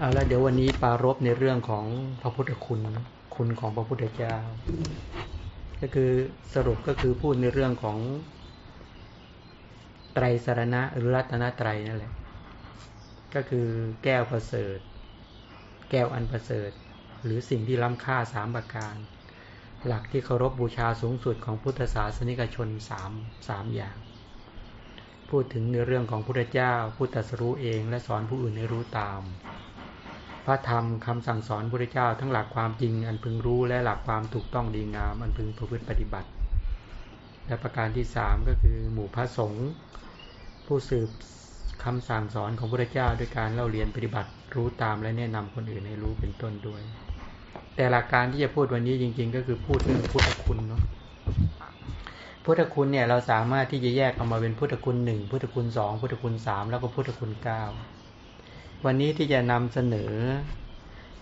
เอาละเดี๋ยววันนี้ปารบในเรื่องของพระพุทธคุณ คุณของพระพุทธเจ้า ก็คือสรุปก็คือพูดในเรื่องของไตรสารณะหรือรัตนตรัยนั่นแหละ ก็คือแก้วประเสริฐ แก้วอันประเสริฐ หรือสิ่งที่ล้ำค่าสามประการ หลักที่เคารพบบูชาสูงสุดของพุทธศาสนิกชนสามสามอย่าง พูดถึงในเรื่องของพุทธเจ้าพุทธสรู้เองและสอนผู้อื่นให้รู้ตาม พระธรรมคำสั่งสอนพระเจ้า ทั้งหลักความจริงอันพึงรู้และหลักความถูกต้องดีงาม อันพึงประพฤติปฏิบัติ และประการที่สามก็คือหมู่พระสงฆ์ผู้สืบคำสั่งสอนของพระเจ้าด้วยการเล่าเรียนปฏิบัติรู้ตามและแนะนำคนอื่นให้รู้เป็นต้นด้วย แต่หลักการที่จะพูดวันนี้จริง ๆ ก็คือพูดเรื่องพุทธคุณเนาะพุทธคุณเนี่ยเราสามารถที่จะแยกออกมาเป็นพุทธคุณหนึ่งพุทธคุณสองพุทธคุณสามแล้วก็พุทธคุณเก้า วันนี้ที่จะนำเสนอ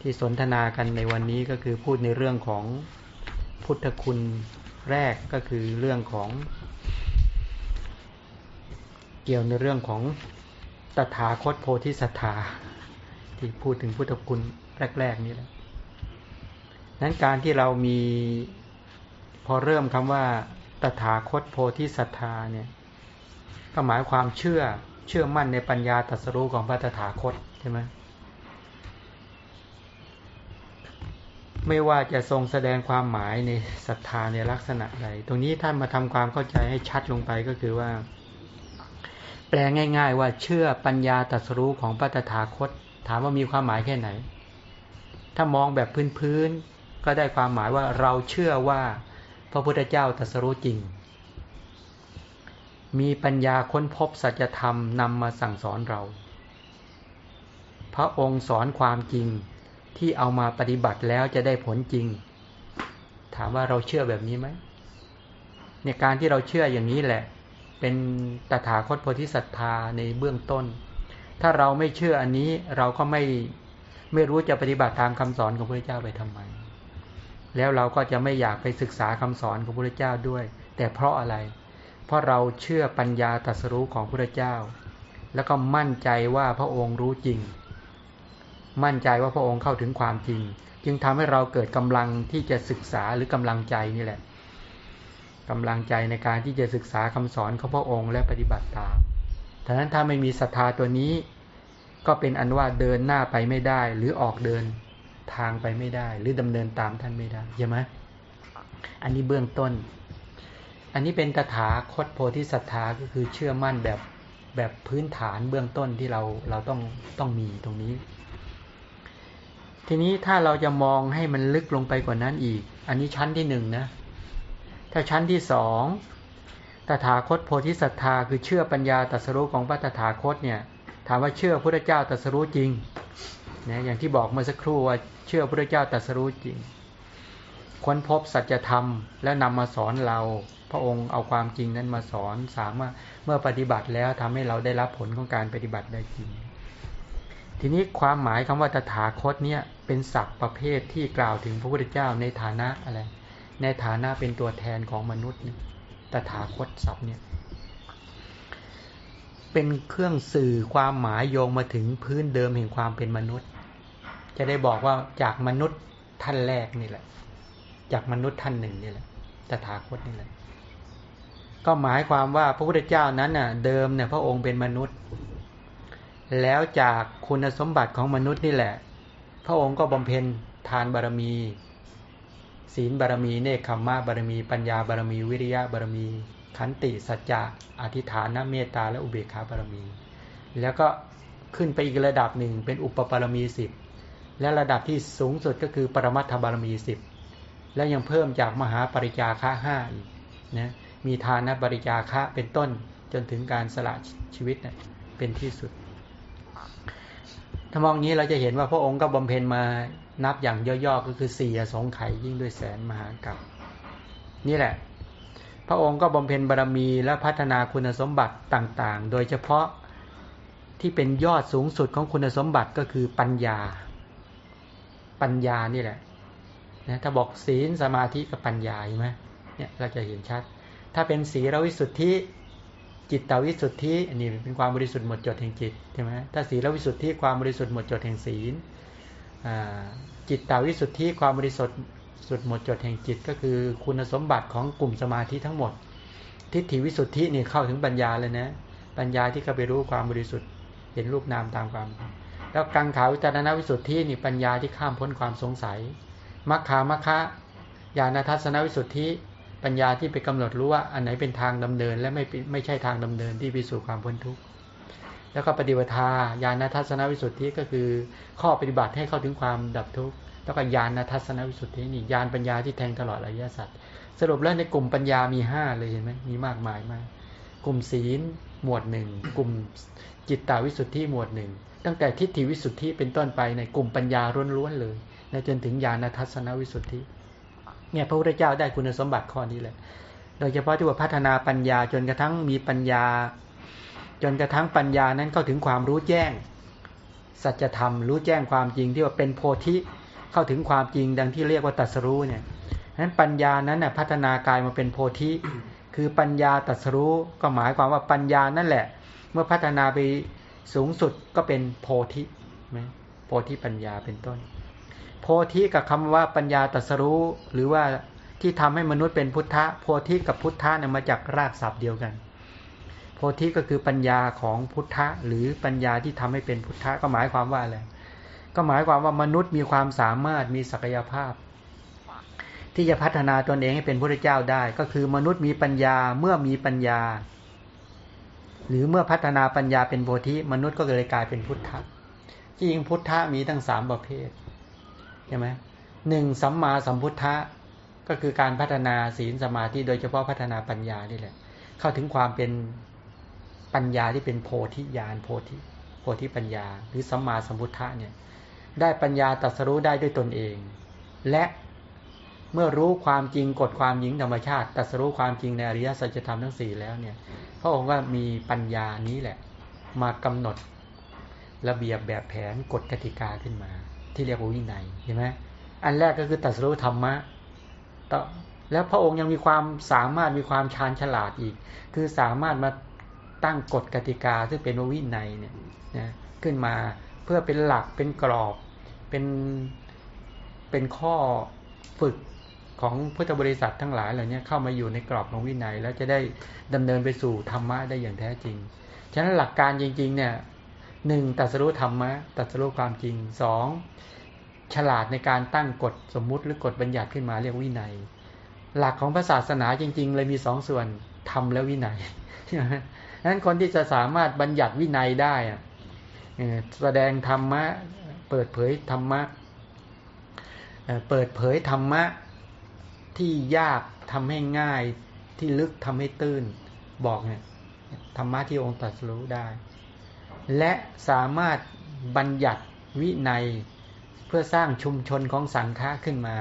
ที่สนทนากันในวันนี้ก็คือพูดในเรื่องของพุทธคุณแรกก็คือเรื่องของ เกี่ยวในเรื่องของตถาคตโพธิสัตธาที่พูดถึงพุทธคุณแรก ๆ นี่แหละนั้นการที่เรามีพอเริ่มคำว่าตถาคตโพธิสัตธาเนี่ยก็หมายความเชื่อ เชื่อมั่นในปัญญาตรัสรู้ของพระตถาคตใช่ไหมไม่ว่าจะทรงแสดงความหมายในศรัทธาในลักษณะใด ตรงนี้ท่านมาทำความเข้าใจให้ชัดลงไปก็คือว่า แปลง่าย ๆ ว่าเชื่อปัญญาตรัสรู้ของพระตถาคต ถามว่ามีความหมายแค่ไหน ถ้ามองแบบพื้นๆก็ได้ความหมายว่าเราเชื่อว่าพระพุทธเจ้าตรัสรู้จริง มีปัญญาค้นพบสัจธรรมนำมาสั่งสอนเรา พระองค์สอนความจริงที่เอามาปฏิบัติแล้วจะได้ผลจริง ถามว่าเราเชื่อแบบนี้ไหมในการที่เราเชื่ออย่างนี้แหละ เป็นตถาคตโพธิสัตธาในเบื้องต้น ถ้าเราไม่เชื่ออันนี้เราก็ไม่ไม่รู้จะปฏิบัติตามคำสอนของพระเจ้าไปทำไม แล้วเราก็จะไม่อยากไปศึกษาคำสอนของพระเจ้าด้วย แต่เพราะอะไร เพราะเราเชื่อปัญญาตรัสรู้ของพระเจ้า แล้วก็มั่นใจว่าพระองค์รู้จริง มั่นใจว่าพระองค์เข้าถึงความจริง จึงทำให้เราเกิดกำลังที่จะศึกษาหรือกำลังใจนี่แหละกำลังใจในการที่จะศึกษาคำสอนของพระองค์และปฏิบัติตามดังนั้นถ้าไม่มีศรัทธาตัวนี้ ก็เป็นอันว่าเดินหน้าไปไม่ได้ หรือออกเดินทางไปไม่ได้ หรือดำเนินตามท่านไม่ได้ใช่ไหมอันนี้เบื้องต้น อันนี้เป็นตถาคตโพธิศรัทธาก็คือเชื่อมั่นแบบแบบพื้นฐานเบื้องต้นที่เราเราต้องต้องมีตรงนี้ ทีนี้ถ้าเราจะมองให้มันลึกลงไปกว่านั้นอีก อันนี้ชั้นที่หนึ่งนะ ถ้าชั้นที่สองตถาคตโพธิศรัทธาคือเชื่อปัญญาตรัสรู้ของพระตถาคตเนี่ย ถามว่าเชื่อพระเจ้าตรัสรู้จริงนะอย่างที่บอกเมื่อสักครู่ว่าเชื่อพระเจ้าตรัสรู้จริง ค้นพบสัจธรรม แล้วนำมาสอนเรา พระองค์เอาความจริงนั้นมาสอนสามารถเมื่อปฏิบัติแล้วทำให้เราได้รับผลของการปฏิบัติได้จริง ทีนี้ความหมายคำว่าตถาคตเนี่ยเป็นศัพท์ประเภทที่กล่าวถึงพระพุทธเจ้าในฐานะอะไร ในฐานะเป็นตัวแทนของมนุษย์ตถาคตศัพท์เนี่ยเป็นเครื่องสื่อความหมายโยงมาถึงพื้นเดิมแห่งความเป็นมนุษย์ จะได้บอกว่าจากมนุษย์ท่านแรกนี่แหละ จากมนุษย์ท่านหนึ่งนี่แหละตถาคตนี่แหละ ก็หมายความว่าพระพุทธเจ้านั้นน่ะ เดิมเนี่ยพระองค์เป็นมนุษย์ แล้วจากคุณสมบัติของมนุษย์นี่แหละ พระองค์ก็บำเพ็ญทานบารมี ศีลบารมี เนคขมมะบารมี ปัญญาบารมี วิริยะบารมี ขันติสัจจะอธิฐานเมตตาและอุเบกขาบารมี แล้วก็ขึ้นไปอีกระดับหนึ่งเป็นอุปปารมีสิบและระดับที่สูงสุดก็คือปรมัตถบารมีสิบ และยังเพิ่มจากมหาปริจาค่าห้าอีกนะมีทานบริจาคะเป็นต้นจนถึงการสละชีวิตเเป็นที่สุดถ้ามองนี้เราจะเห็นว่าพระองค์ก็บำเพ็ญมานับอย่างย่อๆก็คือสี่สงไขยิ่งด้วยแสนมหากับนี่แหละ พระองค์ก็บำเพ็ญบารมีและพัฒนาคุณสมบัติต่างๆ โดยเฉพาะที่เป็นยอดสูงสุดของคุณสมบัติก็คือปัญญา ปัญญานี่แหละ นะถ้าบอกศีลสมาธิกับปัญญาใช่ไหมเนี่ยเราจะเห็นชัด ถ้าเป็นศีลวิสุทธิจิตตวิสุทธิอันนี้เป็นความบริสุทธิ์หมดจดแห่งจิตใช่ไหมถ้าศีลวิสุทธิความบริสุทธิ์หมดจดแห่งศีลจิตตวิสุทธิความบริสุทธิ์สุดหมดจดแห่งจิต ก็คือคุณสมบัติของกลุ่มสมาธิทั้งหมด ทิฏฐิวิสุทธินี่เข้าถึงปัญญาเลยนะปัญญาที่เข้าไปรู้ความบริสุทธิ์เห็นรูปนามตามความ แล้วกังขาวิจารณวิสุทธินี่ปัญญาที่ข้ามพ้นความสงสัย มัคคามัคคะญาณทัศนวิสุทธิปัญญาที่ไปกำหนดรู้ว่าอันไหนเป็นทางดำเนิน และไม่ไม่ใช่ทางดำเนินที่ไปสู่ความพ้นทุกข์แล้วก็ปฏิบัติญาณทัศนวิสุทธิก็คือ ข้อปฏิบัติให้เข้าถึงความดับทุกข์แล้วก็ญาณทัศนวิสุทธินี่ญาณปัญญาที่แทงตลอดอริยสัจสรุปแล้วในกลุ่มปัญญามีห้าเลยเห็นไหมมีมากมายมาก กลุ่มศีลหมวดหนึ่งกลุ่มจิตตาวิสุทธิหมวดหนึ่งตั้งแต่ทิฏฐิวิสุทธิเป็นต้นไปในกลุ่มปัญญาล้วนๆเลย จนถึงญาณทัศนวิสุทธิ เนี่ยพระพุทธเจ้าได้คุณสมบัติข้อนี้เลย โดยเฉพาะที่ว่าพัฒนาปัญญาจนกระทั่งมีปัญญา จนกระทั่งปัญญานั้นเข้าถึงความรู้แจ้ง สัจธรรม รู้แจ้งความจริงที่ว่าเป็นโพธิเข้าถึงความจริงดังที่เรียกว่าตัสรู้เนี่ยนั้นปัญญานั้นน่ยพัฒนากายมาเป็นโพธิคือปัญญาตัสรู้ก็หมายความว่าปัญญานั่นแหละ เมื่อพัฒนาไปสูงสุดก็เป็นโพธิไหมโพธิปัญญาเป็นต้น โพธิกับคำว่าปัญญาตรัสรู้ หรือว่าที่ทำให้มนุษย์เป็นพุทธะโพธิกับพุทธะเนี่ยมาจากรากศัพท์เดียวกัน โพธิก็คือปัญญาของพุทธะ หรือปัญญาที่ทำให้เป็นพุทธะก็หมายความว่าอะไรก็หมายความว่ามนุษย์มีความสามารถมีศักยภาพ ที่จะพัฒนาตนเองให้เป็นพระเจ้าได้ ก็คือมนุษย์มีปัญญาเมื่อมีปัญญา หรือเมื่อพัฒนาปัญญาเป็นโพธิมนุษย์ก็เลยกลายเป็นพุทธะจริงพุทธะมีทั้งสามประเภท ใช่ไหมหนึ่งสัมมาสัมพุทธะก็คือการพัฒนาศีลสมาธิโดยเฉพาะพัฒนาปัญญานี่แหละ เข้าถึงความเป็นปัญญาที่เป็นโพธิญาณโพธิโพธิปัญญา หรือสัมมาสัมพุทธะเนี่ยได้ปัญญาตัดสรู้ได้ด้วยตนเอง และเมื่อรู้ความจริงกฎความหญิงธรรมชาติตัดสรู้ความจริงในอริยสัจธรรมทั้งสี่แล้วเนี่ยพระองค์ก็มีปัญญานี้แหละ มากำหนดระเบียบแบบแผนกฎกติกาขึ้นมา ที่เรียกว่าวินัยเห็นไหมอันแรกก็คือตัสรู้ธรรมะต่อแล้วพระองค์ยังมีความสามารถมีความชาญฉลาดอีก คือสามารถมาตั้งกฎกติกาซึ่งเป็นวินัยเนี่ยนะขึ้นมาเพื่อเป็นหลักเป็นกรอบเป็นเป็นข้อฝึกของพุทธบริษัททั้งหลายเหล่านี้เข้ามาอยู่ในกรอบของวินัย แล้วจะได้ดำเนินไปสู่ธรรมะได้อย่างแท้จริง ฉะนั้นหลักการจริงๆเนี่ย หนึ่งตัสรู้ธรรมะตัสรู้ความจริงสองฉลาดในการตั้งกฎสมมุติหรือกฎบัญญัติขึ้นมาเรียกวินัย หลักของศาสนาจริง ๆ เลยมีสองส่วนธรรมและวินัยนั้นคนที่จะสามารถบัญญัติวินัยได้แสดงธรรมะ เปิดเผยธรรมะเปิดเผยธรรมะที่ยากทำให้ง่ายที่ลึกทำให้ตื้นบอกเนี่ยธรรมะที่องค์ตัดสู้ได้ และสามารถบัญญัติวินัย เพื่อสร้างชุมชนของสังฆะขึ้นมา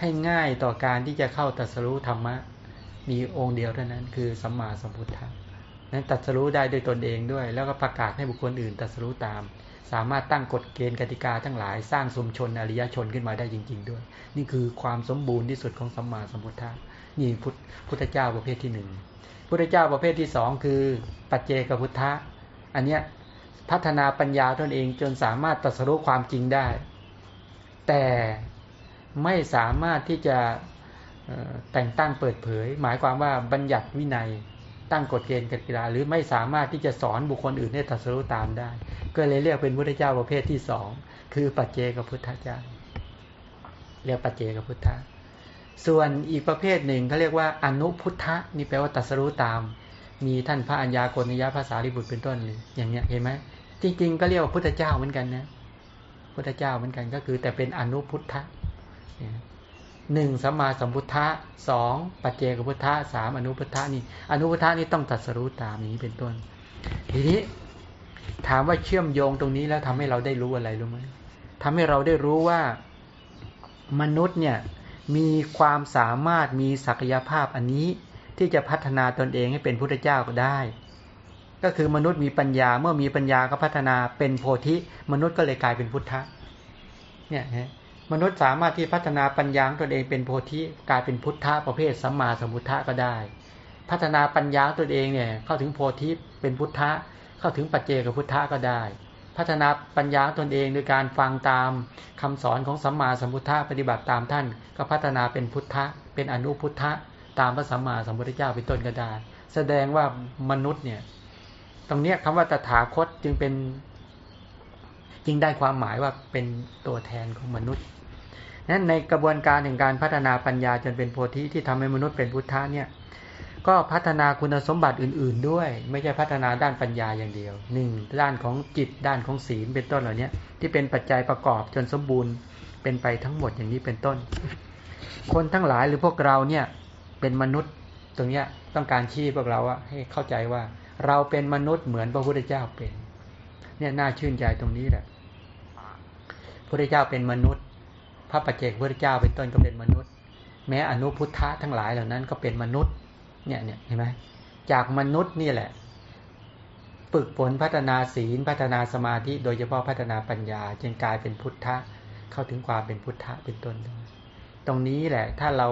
ให้ง่ายต่อการที่จะเข้าตัสรู้ธรรมะ มีองค์เดียวเท่านั้นคือสัมมาสัมพุทธะนั้นตัสรู้ได้ด้วยตนเองด้วย แล้วก็ประกาศให้บุคคลอื่นตัสรู้ตาม สามารถตั้งกฎเกณฑ์กติกาทั้งหลาย สร้างชุมชนอริยชนขึ้นมาได้จริง ๆ ด้วย นี่คือความสมบูรณ์ที่สุดของสัมมาสัมพุทธะนี่พุทธเจ้าประเภทที่หนึ่งพุทธเจ้าประเภทที่สองคือปัจเจกพุทธะอันเนี้ย พัฒนาปัญญาตนเองจนสามารถตรัสรู้ความจริงได้ แต่ไม่สามารถที่จะแต่งตั้งเปิดเผย หมายความว่าบัญญัติวินัยตั้งกฎเกณฑ์กติกาหรือไม่สามารถที่จะสอนบุคคลอื่นให้ตรัสรู้ตามได้ ก็เลยเรียกเป็นพุทธเจ้าประเภทที่สองคือปัจเจกพุทธเจ้า เรียกปัจเจกพุทธะส่วนอีกประเภทหนึ่งเขาเรียกว่าอนุพุทธะนี่แปลว่าตรัสรู้ตาม มีท่านพระอัญญาโกณยภาษาลิบุตรเป็นต้นเลยอย่างเนี้ยเห็นไหมจริง ๆ ก็เรียกว่าพุทธเจ้าเหมือนกันนะพุทธเจ้าเหมือนกันก็คือ แต่เป็นอนุพุทธะหนึ่งสัมมาสัมพุทธะสองปัจเจกพุทธะสามอนุพุทธะนี่อนุพุทธะนี่ต้องตัดสรู้ตามนี้เป็นต้น ทีนี้ถามว่าเชื่อมโยงตรงนี้แล้วทำให้เราได้รู้อะไรรู้ไหมทำให้เราได้รู้ว่ามนุษย์เนี่ยมีความสามารถมีศักยภาพอันนี้ ที่จะพัฒนาตนเองให้เป็นพุทธเจ้าก็ได้ ก็คือมนุษย์มีปัญญาเมื่อมีปัญญาก็พัฒนาเป็นโพธิมนุษย์ก็เลยกลายเป็นพุทธะเนี่ยฮะมนุษย์สามารถที่พัฒนาปัญญาตนเองเป็นโพธิกลายเป็นพุทธะประเภทสัมมาสัมพุทธะก็ได้ พัฒนาปัญญาตัวเองเนี่ยเข้าถึงโพธิเป็นพุทธะเข้าถึงปัจเจกพุทธะก็ได้ พัฒนาปัญญาตนเองโดยการฟังตามคำสอนของสัมมาสัมพุทธะปฏิบัติตามท่าน ก็พัฒนาเป็นพุทธะเป็นอนุพุทธะ ตามพระสัมมาสัมพุทธเจ้าเป็นต้นก็ได้ แสดงว่ามนุษย์เนี่ย ตรงเนี้ยคำว่าตถาคตจึงเป็นจึงได้ความหมายว่าเป็นตัวแทนของมนุษย์นั้นในกระบวนการแห่งการพัฒนาปัญญาจนเป็นโพธิที่ทำให้มนุษย์เป็นพุทธะเนี่ย ก็พัฒนาคุณสมบัติอื่น ๆ ด้วย ไม่ใช่พัฒนาด้านปัญญาอย่างเดียวหนึ่งด้านของจิตด้านของศีลเป็นต้นเหล่านี้ที่เป็นปัจจัยประกอบจนสมบูรณ์เป็นไปทั้งหมดอย่างนี้เป็นต้น คนทั้งหลายหรือพวกเราเนี่ย เป็นมนุษย์ตรงเนี้ยต้องการชี้พวกเราอะให้เข้าใจว่า เราเป็นมนุษย์เหมือนพระพุทธเจ้าเป็น เนี่ยน่าชื่นใจตรงนี้แหละพระพุทธเจ้าเป็นมนุษย์ พระปัจเจกพุทธเจ้าเป็นต้นก็เป็นมนุษย์ แม้อนุพุทธะทั้งหลายเหล่านั้นก็เป็นมนุษย์ เนี่ยเนี่ยเห็นไหมจากมนุษย์นี่แหละฝึกฝนพัฒนาศีลพัฒนาสมาธิโดยเฉพาะพัฒนาปัญญา จึงกลายเป็นพุทธะเข้าถึงความเป็นพุทธะเป็นต้น ตรงนี้แหละ ถ้าเรา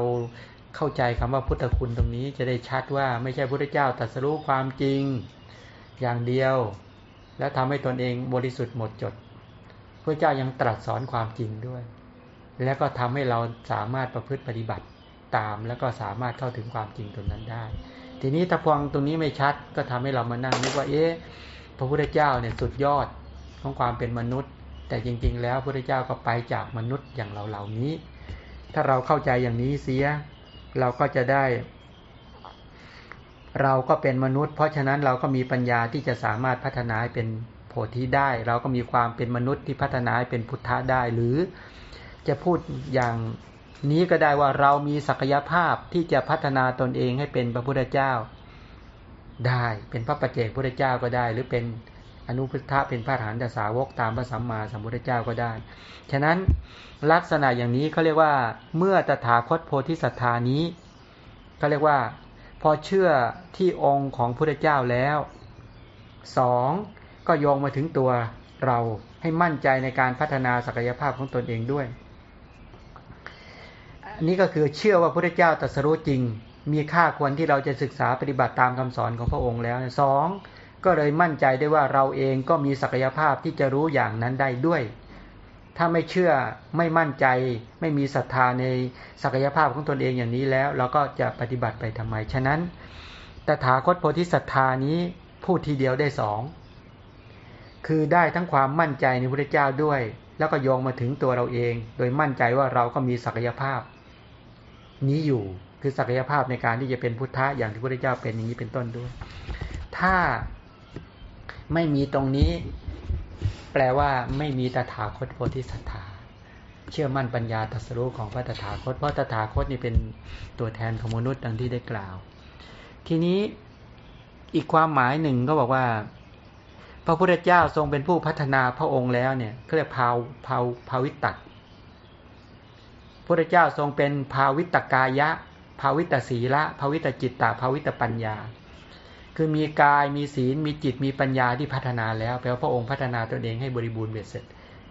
เข้าใจคำว่าพุทธคุณตรงนี้จะได้ชัดว่าไม่ใช่พระเจ้าตรัสรู้ความจริงอย่างเดียว แล้วทำให้ตนเองบริสุทธิ์หมดจดพระเจ้ายังตรัสสอนความจริงด้วย แล้วก็ทำให้เราสามารถประพฤติปฏิบัติตาม แล้วก็สามารถเข้าถึงความจริงตรงนั้นได้ ทีนี้ถ้าฟังตรงนี้ไม่ชัดก็ทำให้เรามานั่งนึกว่าเอ๊ะพระพุทธเจ้าเนี่ยสุดยอดของความเป็นมนุษย์ แต่จริง ๆ แล้วพระพุทธเจ้าก็ไปจากมนุษย์อย่างเราเหล่านี้ ถ้าเราเข้าใจอย่างนี้เสีย เราก็จะได้ เราก็เป็นมนุษย์ เพราะฉะนั้นเราก็มีปัญญาที่จะสามารถพัฒนาเป็นโพธิได้ เราก็มีความเป็นมนุษย์ที่พัฒนาเป็นพุทธะได้ หรือจะพูดอย่างนี้ก็ได้ว่าเรามีศักยภาพที่จะพัฒนาตนเองให้เป็นพระพุทธเจ้าได้ เป็นพระปัจเจกพุทธเจ้าก็ได้ หรือเป็นอนุพุทธะเป็นพระฐานตสาวกตามพระสัมมาสัมพุทธเจ้าก็ได้ ฉะนั้น ลักษณะอย่างนี้เขาเรียกว่า เมื่อตถาคตโพธิสัตธานี้เขาเรียกว่า พอเชื่อที่องค์ของพุทธเจ้าแล้วสองก็โยงมาถึงตัวเราให้มั่นใจในการพัฒนาศักยภาพของตนเองด้วยน,นี่ก็คือเชื่อว่าพระเจ้าตรัสรู้จริง มีค่าควรที่เราจะศึกษาปฏิบัติตามคำสอนของพระองค์แล้วสองก็เลยมั่นใจได้ว่าเราเองก็มีศักยภาพที่จะรู้อย่างนั้นได้ด้วย ถ้าไม่เชื่อไม่มั่นใจ ไม่มีศรัทธาในศักยภาพของตนเองอย่างนี้แล้ว เราก็จะปฏิบัติไปทำไม ฉะนั้นตถาคตโพธิศรัทธานี้พูดทีเดียวได้สองคือได้ทั้งความมั่นใจในพระเจ้าด้วย แล้วก็โยงมาถึงตัวเราเอง โดยมั่นใจว่าเราก็มีศักยภาพ นี้อยู่คือศักยภาพในการที่จะเป็นพุทธะอย่างที่พระเจ้าเป็นอย่างนี้เป็นต้นด้วย ถ้าไม่มีตรงนี้ ลว่าไม่มีตถาคตโพธิสัตธาเชื่อมั่นปัญญาตรัสรู้ของพระตถาคต เพราะตถาคตนี่เป็นตัวแทนของมนุษย์ดังที่ได้กล่าว ทีนี้อีกความหมายหนึ่งก็บอกว่า พระพุทธเจ้าทรงเป็นผู้พัฒนาพระองค์แล้วเนี่ยเขาเรียกภาวภาวภาวิตัดพระเจ้าทรงเป็นภาวิตกายะ ภาวิตศีละ ภาวิตจิตตาภาวิตปัญญา คือมีกายมีศีลมีจิตมีปัญญาที่พัฒนาแล้วแปลว่าพระองค์พัฒนาตนเองให้บริบูรณ์เบ็ดเสร็จ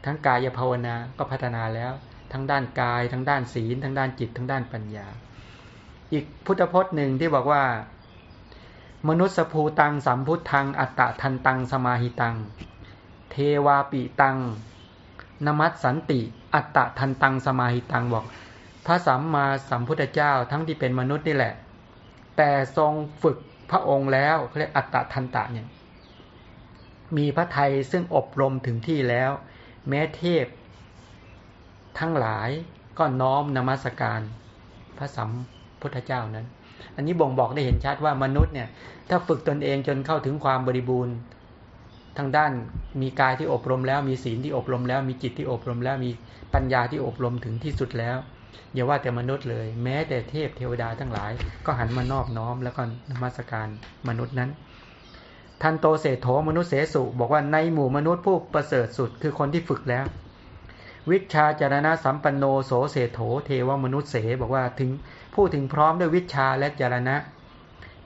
ทั้งกายภาวนาก็พัฒนาแล้ว ทั้งด้านกาย ทั้งด้านศีล ทั้งด้านจิต ทั้งด้านปัญญา อีกพุทธพจน์หนึ่งที่บอกว่า มนุษย์ภูตังสัมพุทธังอัตตะทันตังสมาหิตัง เทวาปิตังนมัสสันติ อัตตะทันตังสมาหิตังบอก พระสัมมาสัมพุทธเจ้าทั้งที่เป็นมนุษย์นี่แหละ แต่ทรงฝึก พระองค์แล้วเขาเรียกอัตตะทันตะเนี่ยมีพระไทยซึ่งอบรมถึงที่แล้ว แม้เทพ ทั้งหลายก็น้อมนมัสการพระสัมพุทธเจ้านั้น อันนี้บ่งบอกได้เห็นชัดว่ามนุษย์เนี่ยถ้าฝึกตนเองจนเข้าถึงความบริบูรณ์ทางด้านมีกายที่อบรมแล้วมีศีลที่อบรมแล้วมีจิตที่อบรมแล้วมีปัญญาที่อบรมถึงที่สุดแล้ว อย่าว่าแต่มนุษย์เลย แม้แต่เทพเทวดาทั้งหลาย ก็หันมานอบน้อมแล้วก็นมัสการมนุษย์นั้นทันโตเศโถมนุษย์เสสุบอกว่าในหมู่มนุษย์ผู้ประเสริฐสุดคือคนที่ฝึกแล้ว วิชาจารณะสัมปันโนโสเศโถเทวมนุษย์เสบอกว่าถึงผู้ถึงพร้อมด้วยวิชาและจารณะ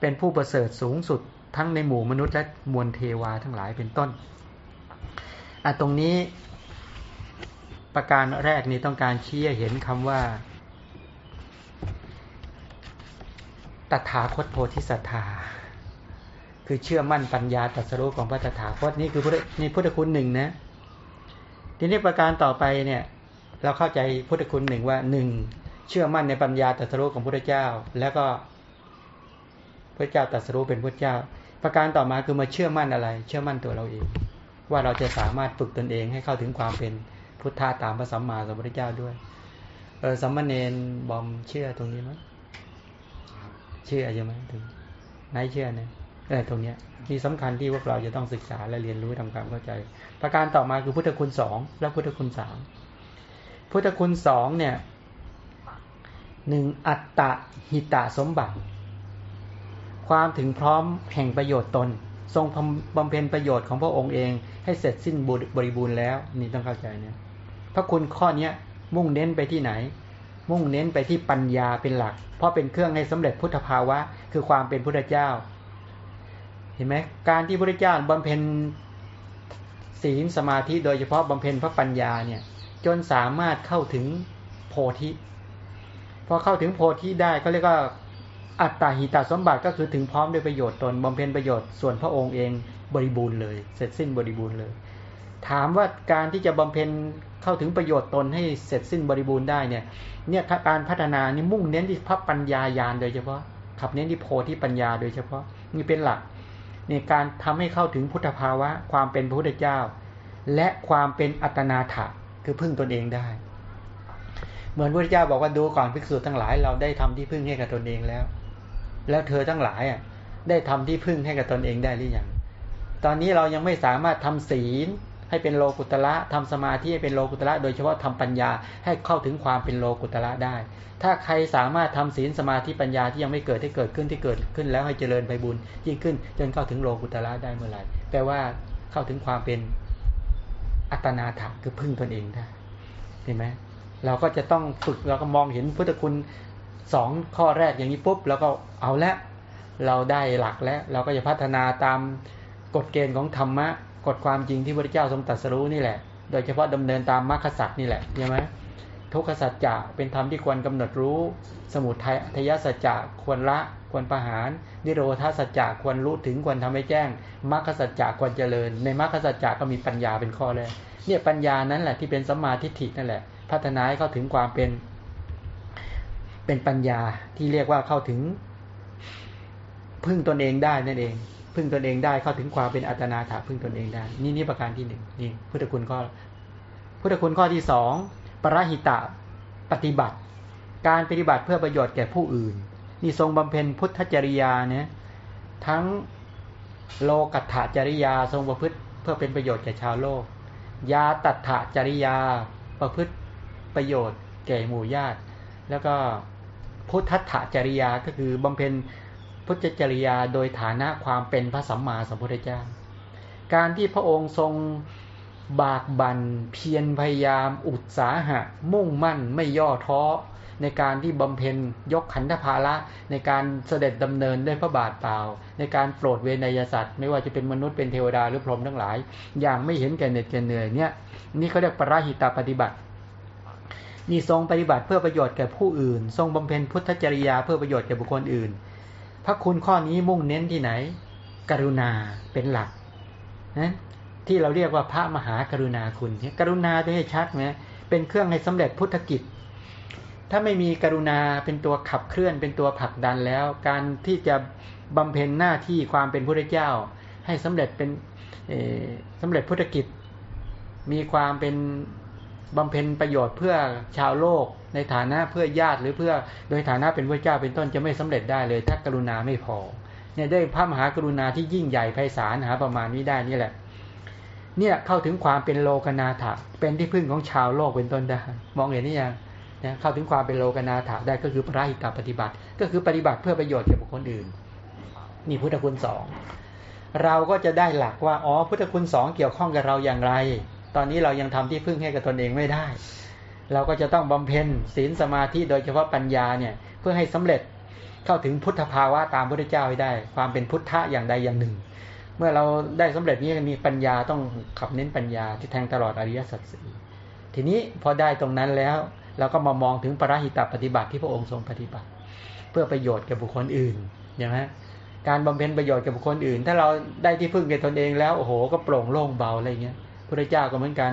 เป็นผู้ประเสริฐสูงสุดทั้งในหมู่มนุษย์และมวลเทวาทั้งหลายเป็นต้นอะตรงนี้ ประการแรกนี้ต้องการชี้เห็นคำว่า ตถาคตโพธิสัตธาคือเชื่อมั่นปัญญาตรัสรู้ของพระตถาคตนี่คือพุทธนี่พุทธคุณหนึ่งนะ ทีนี้ประการต่อไปเนี่ย เราเข้าใจพุทธคุณหนึ่งว่าหนึ่งเชื่อมั่นในปัญญาตรัสรู้ของพระเจ้า แล้วก็พระเจ้าตรัสรู้เป็นพระเจ้า ประการต่อมาคือมาเชื่อมั่นอะไร เชื่อมั่นตัวเราเอง ว่าเราจะสามารถฝึกตนเองให้เข้าถึงความเป็น พุทธะตามพระสัมมาสัมพุทธเจ้าด้วยเออสัมมาเนนบอมเชื่อตรงนี้ไหมเชื่อใช่ไหมถึงไหนเชื่อเนี่ยเออตรงเนี้ยที่สำคัญที่พวกเราจะต้องศึกษาและเรียนรู้ทำความเข้าใจ ประการต่อมาคือพุทธคุณสองและพุทธคุณสามพุทธคุณสองเนี่ยหนึ่งอัตตะหิตะสมบัติ ความถึงพร้อมแห่งประโยชน์ตน ทรงบำเพ็ญประโยชน์ของพระองค์เองให้เสร็จสิ้นบริบูรณ์แล้ว นี่ต้องเข้าใจเนี่ย พระคุณข้อเนี้ยมุ่งเน้นไปที่ไหน มุ่งเน้นไปที่ปัญญาเป็นหลัก เพราะเป็นเครื่องให้สำเร็จพุทธภาวะ คือความเป็นพุทธเจ้า เห็นไหมการที่พระเจ้าบำเพ็ญศีลสมาธิโดยเฉพาะบำเพ็ญพระปัญญาเนี่ยจนสามารถเข้าถึงโพธิพอเข้าถึงโพธิได้ก็เรียกว่าอัตตาหิตาสมบัติก็คือถึงพร้อมด้วยประโยชน์ตนบำเพ็ญประโยชน์ส่วนพระองค์เองบริบูรณ์เลย เสร็จสิ้นบริบูรณ์เลย ถามว่าการที่จะบำเพ็ญ เข้าถึงประโยชน์ตนให้เสร็จสิ้นบริบูรณ์ได้เนี่ยเนี่ยการพัฒนานี่มุ่งเน้นที่พระปัญญายานโดยเฉพาะขับเน้นที่โพธิปัญญาโดยเฉพาะนี่เป็นหลักในการทำให้เข้าถึงพุทธภาวะ ความเป็นพระพุทธเจ้า และความเป็นอัตนาถะคือพึ่งตนเองได้ เหมือนพระเจ้าบอกว่าดูก่อนภิกษุทั้งหลาย เราได้ทำที่พึ่งให้กับตนเองแล้ว แล้วเธอทั้งหลายอะได้ทำที่พึ่งให้กับตนเองได้หรือยังตอนนี้เรายังไม่สามารถทำศีล ให้เป็นโลกุตละทำสมาธิให้เป็นโลกุตละโดยเฉพาะทำปัญญาให้เข้าถึงความเป็นโลกุตละได้ ถ้าใครสามารถทำศีลสมาธิปัญญาที่ยังไม่เกิดให้เกิดขึ้นที่เกิดขึ้นแล้วให้เจริญไปบุญยิ่งขึ้นจนเข้าถึงโลกุตละได้เมื่อไหร่แปลว่าเข้าถึงความเป็นอัตนาถาคือพึ่งตนเองได้เห็นไหมเราก็จะต้องฝึกเราก็มองเห็นพุทธคุณสองข้อแรกอย่างนี้ปุ๊บเราก็เอาละเราได้หลักแล้ว เราก็จะพัฒนาตามกฎเกณฑ์ของธรรมะ กฎความจริงที่พระเจ้าทรงตรัสรู้นี่แหละ โดยเฉพาะดำเนินตามมรรคสัจนี่แหละใช่ไหมทุกขสัจจะเป็นธรรมที่ควรกำหนดรู้ สมุทัยทยสัจจะควรละควรประหาร นิโรธาสัจจะควรรู้ถึงควรทำให้แจ้งมรรคสัจจะควรเจริญ ในมรรคสัจจะก็มีปัญญาเป็นข้อแรกเนี่ยปัญญานั้นแหละที่เป็นสัมมาทิฏฐินั่นแหละ พัฒนาให้เข้าถึงความเป็น เป็นปัญญาที่เรียกว่าเข้าถึงพึ่งตนเองได้นั่นเอง พึ่งตนเองได้เข้าถึงความเป็นอัตนาถาพึ่งตนเองได้ นี่นี่ประการที่หนึ่งนี่พุทธคุณข้อพุทธคุณข้อที่สองปรหิตะปฏิบัติ การปฏิบัติเพื่อประโยชน์แก่ผู้อื่น นี่ทรงบำเพ็ญพุทธจริยาเนี่ยทั้งโลกัตถจริยาทรงประพฤติเพื่อเป็นประโยชน์แก่ชาวโลก ยาตัตถจริยาประพฤติประโยชน์แก่หมู่ญาติ แล้วก็พุทธะจริยาก็คือบำเพ็ญ พุทธจริยาโดยฐานะความเป็นพระสัมมาสัมพุทธเจ้า การที่พระองค์ทรงบากบัน่นเพียรพยายาม อุตสาหะ มุ่งมั่นไม่ย่อท้อ ในการที่บำเพ็ญยกขันธภาระในการเสด็จดำเนินด้วยพระบาทเปล่า ในการโปรดเวนยสัตว์ไม่ว่าจะเป็นมนุษย์เป็นเทวดาหรือพรหมทั้งหลาย อย่างไม่เห็นแก่เหน็ดแก่เหนื่อยเนี่ยนี่เขาเรียกปราหิตาปฏิบัตินี่ทรงปฏิบัติเพื่อประโยชน์แก่ผู้อื่น ทรงบำเพ็ญพุทธจริยาเพื่อประโยชน์แก่บุคคลอื่น พระคุณข้อนี้มุ่งเน้นที่ไหน กรุณาเป็นหลักนะที่เราเรียกว่าพระมหากรุณาคุณ กรุณาจะให้ชัดไหมเป็นเครื่องให้สำเร็จพุทธกิจ ถ้าไม่มีกรุณาเป็นตัวขับเคลื่อนเป็นตัวผลักดันแล้ว การที่จะบำเพ็ญหน้าที่ความเป็นพระเจ้า ให้สำเร็จเป็นสำเร็จพุทธกิจ มีความเป็นบำเพ็ญประโยชน์เพื่อชาวโลก ในฐานะเพื่อญาติหรือเพื่อโดยฐานะเป็นพระเจ้าเป็นต้นจะไม่สำเร็จได้เลย ถ้ากรุณาไม่พอเนี่ยได้พระมหากรุณาที่ยิ่งใหญ่ไพศาลหาประมาณนี้ได้นี่แหละ เนี่ยเข้าถึงความเป็นโลกนาถะเป็นที่พึ่งของชาวโลกเป็นต้นได้มองเห็นนี่ยังนะเข้าถึงความเป็นโลกนาถะได้ก็คือพระหิตาปฏิบัติ ก็คือปฏิบัติเพื่อประโยชน์แก่บุคคลอื่นนี่พุทธคุณสองเราก็จะได้หลักว่าอ๋อพุทธคุณสองเกี่ยวข้องกับเราอย่างไร ตอนนี้เรายังทำที่พึ่งให้กับตนเองไม่ได้ เราก็จะต้องบำเพ็ญศีลสมาธิโดยเฉพาะปัญญาเนี่ยเพื่อให้สำเร็จเข้าถึงพุทธภาวะตามพระเจ้าให้ได้ ความเป็นพุทธะอย่างใดอย่างหนึ่ง เมื่อเราได้สำเร็จนี้มีปัญญาต้องขับเน้นปัญญาที่แทงตลอดอริยสัจสี่ทีนี้พอได้ตรงนั้นแล้วเราก็มามองถึงปรหิตปฏิบัติที่พระองค์ทรงปฏิบัติ เพื่อประโยชน์แก่บุคคลอื่นอย่างนี้การบำเพ็ญประโยชน์แก่บุคคลอื่น ถ้าเราได้ที่พึ่งแก่ตนเองแล้วโอ้โหก็โปร่งโล่งเบาอะไรเงี้ยพระเจ้าก็เหมือนกัน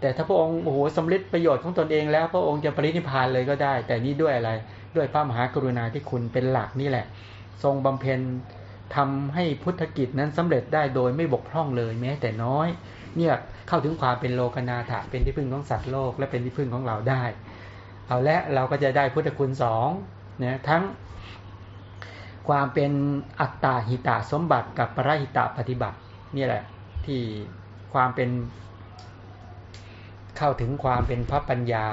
แต่ถ้าพระองค์โอ้โหสำลิดประโยชน์ของตนเองแล้วพระองค์จะปรินิพานเลยก็ได้ แต่นี่ด้วยอะไร ด้วยพระมหากรุณาที่คุณเป็นหลักนี่แหละ ทรงบำเพ็ญทำให้พุทธกิจนั้นสำเร็จได้โดยไม่บกพร่องเลยแม้แต่น้อย เนี่ยเข้าถึงความเป็นโลกนาถะเป็นที่พึ่งของสัตว์โลกและเป็นที่พึ่งของเราได้ เอาละเราก็จะได้พุทธคุณสองนะทั้งความเป็นอัตตาหิตาสมบัติกับปรหิตาปฏิบัติ นี่แหละที่ความเป็น เข้าถึงความเป็นพระปัญญา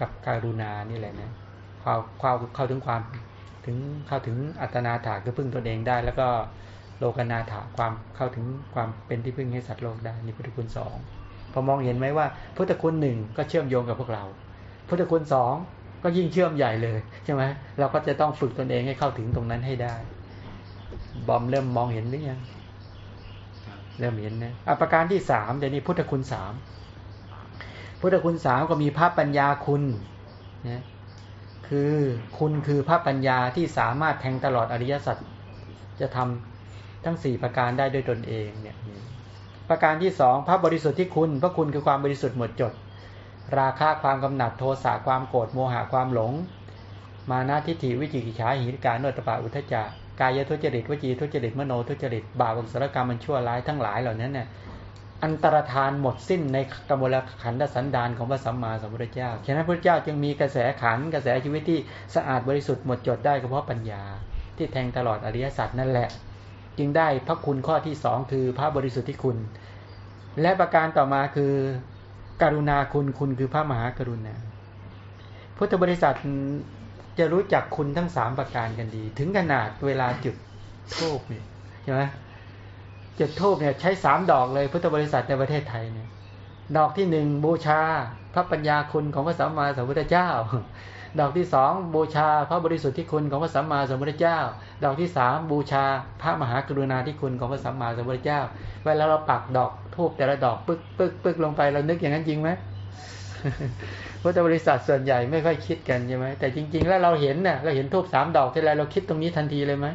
กับการุณานี่แหละนะเข้าเข้าเข้าถึงความถึงเข้าถึงอัตนาถาคือพึ่งตนเองได้ แล้วก็โลกนาถาความเข้าถึงความเป็นที่พึ่งให้สัตว์โลกได้นี่พุทธคุณสองพอมองเห็นไหมว่า พุทธคุณหนึ่งก็เชื่อมโยงกับพวกเรา พุทธคุณสองก็ยิ่งเชื่อมใหญ่เลยใช่ไหมเราก็จะต้องฝึกตนเองให้เข้าถึงตรงนั้นให้ได้ บอมเริ่มมองเห็นหรือยังเริ่มเห็นนะอประการที่สามเดี๋ยวนี้พุทธคุณสาม พุทธคุณสามก็มีพระปัญญาคุณนะคือคุณคือพระปัญญาที่สามารถแทงตลอดอริยสัจจะทำทั้งสี่ประการได้ด้วยตนเองเนี่ยประการที่สองพระบริสุทธิ์ที่คุณพระคุณคือความบริสุทธิ์หมดจด ราคะความกำหนัดโทสะความโกรธโมหะความหลง มานาทิฏฐิวิจิกิจฉาหิริการโนตปะอุทจากายทุจริตวจีทุจริตมโนทุจริตบาปองสารกรรมมันชั่วร้ายทั้งหลายเหล่านั้นเนี่ย อันตรธานหมดสิ้นในกมลขันธสันดานของพระสัมมาสัมพุทธเจ้าฉะนั้นพระเจ้าจึงมีกระแสขันกระแสชีวิตที่สะอาดบริสุทธิ์หมดจดได้ก็เพราะปัญญา ที่แทงตลอดอริยสัจนั่นแหละ จึงได้พระคุณข้อที่สองคือพระบริสุทธิ์ที่คุณ และประการต่อมาคือการุณาคุณคุณคือพระมหากรุณา พุทธบริษัทจะรู้จักคุณทั้งสามประการกันดี ถึงขนาดเวลาจุดโทูบเนี่ยใช่ไหม จุดทูบเนี่ยใช้สามดอกเลยพุทธบริษัทในประเทศไทยเนี่ยดอกที่หนึ่งบูชาพระปัญญาคุณของพระสัมมาสัมพุทธเจ้า ดอกที่สองบูชาพระบริสุทธิ์ที่คุณของพระสัมมาสัมพุทธเจ้า ดอกที่สามบูชาพระมหากรุณาธิคุณของพระสัมมาสัมพุทธเจ้า เวลาเราปักดอกทูบแต่ละดอกปึ๊กปึ๊กปึ๊กลงไปเรานึกอย่างนั้นจริงไหมพุทธบริษัทส่วนใหญ่ไม่ค่อยคิดกันใช่ไหมแต่จริง ๆ แล้วเราเห็นเน่ะเราเห็นทูบสามดอกทีไรเราคิดตรงนี้ทันทีเลยไหม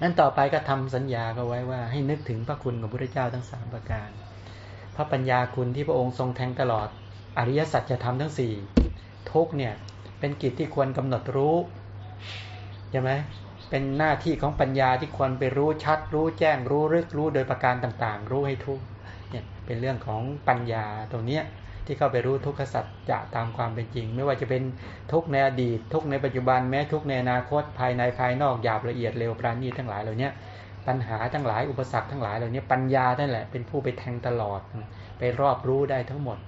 นั้นต่อไปก็ทำสัญญาก็ไว้ว่าให้นึกถึงพระคุณของพระเจ้าทั้งสามประการ พระปัญญาคุณที่พระองค์ทรงแทงตลอด อริยสัจจะทำทั้งสี่ทุกเนี่ยเป็นกิจที่ควรกำหนดรู้ใช่ไหมเป็นหน้าที่ของปัญญาที่ควรไปรู้ชัด รู้แจ้งรู้รึกรู้โดยประการต่างๆ รู้ให้ทุกเนี่ยเป็นเรื่องของปัญญาตรงเนี้ย ที่เข้าไปรู้ทุกขสัจจะตามความเป็นจริง ไม่ว่าจะเป็นทุกในอดีต ทุกในปัจจุบันแม้ทุกในอนาคตภายในภายนอกหยาบละเอียดเร็วปราณีทั้งหลายเหล่านี้ปัญหาทั้งหลายอุปสรรคทั้งหลายเหล่านี้ปัญญานั่นแหละเป็นผู้ไปแทงตลอด ไปรอบรู้ได้ทั้งหมด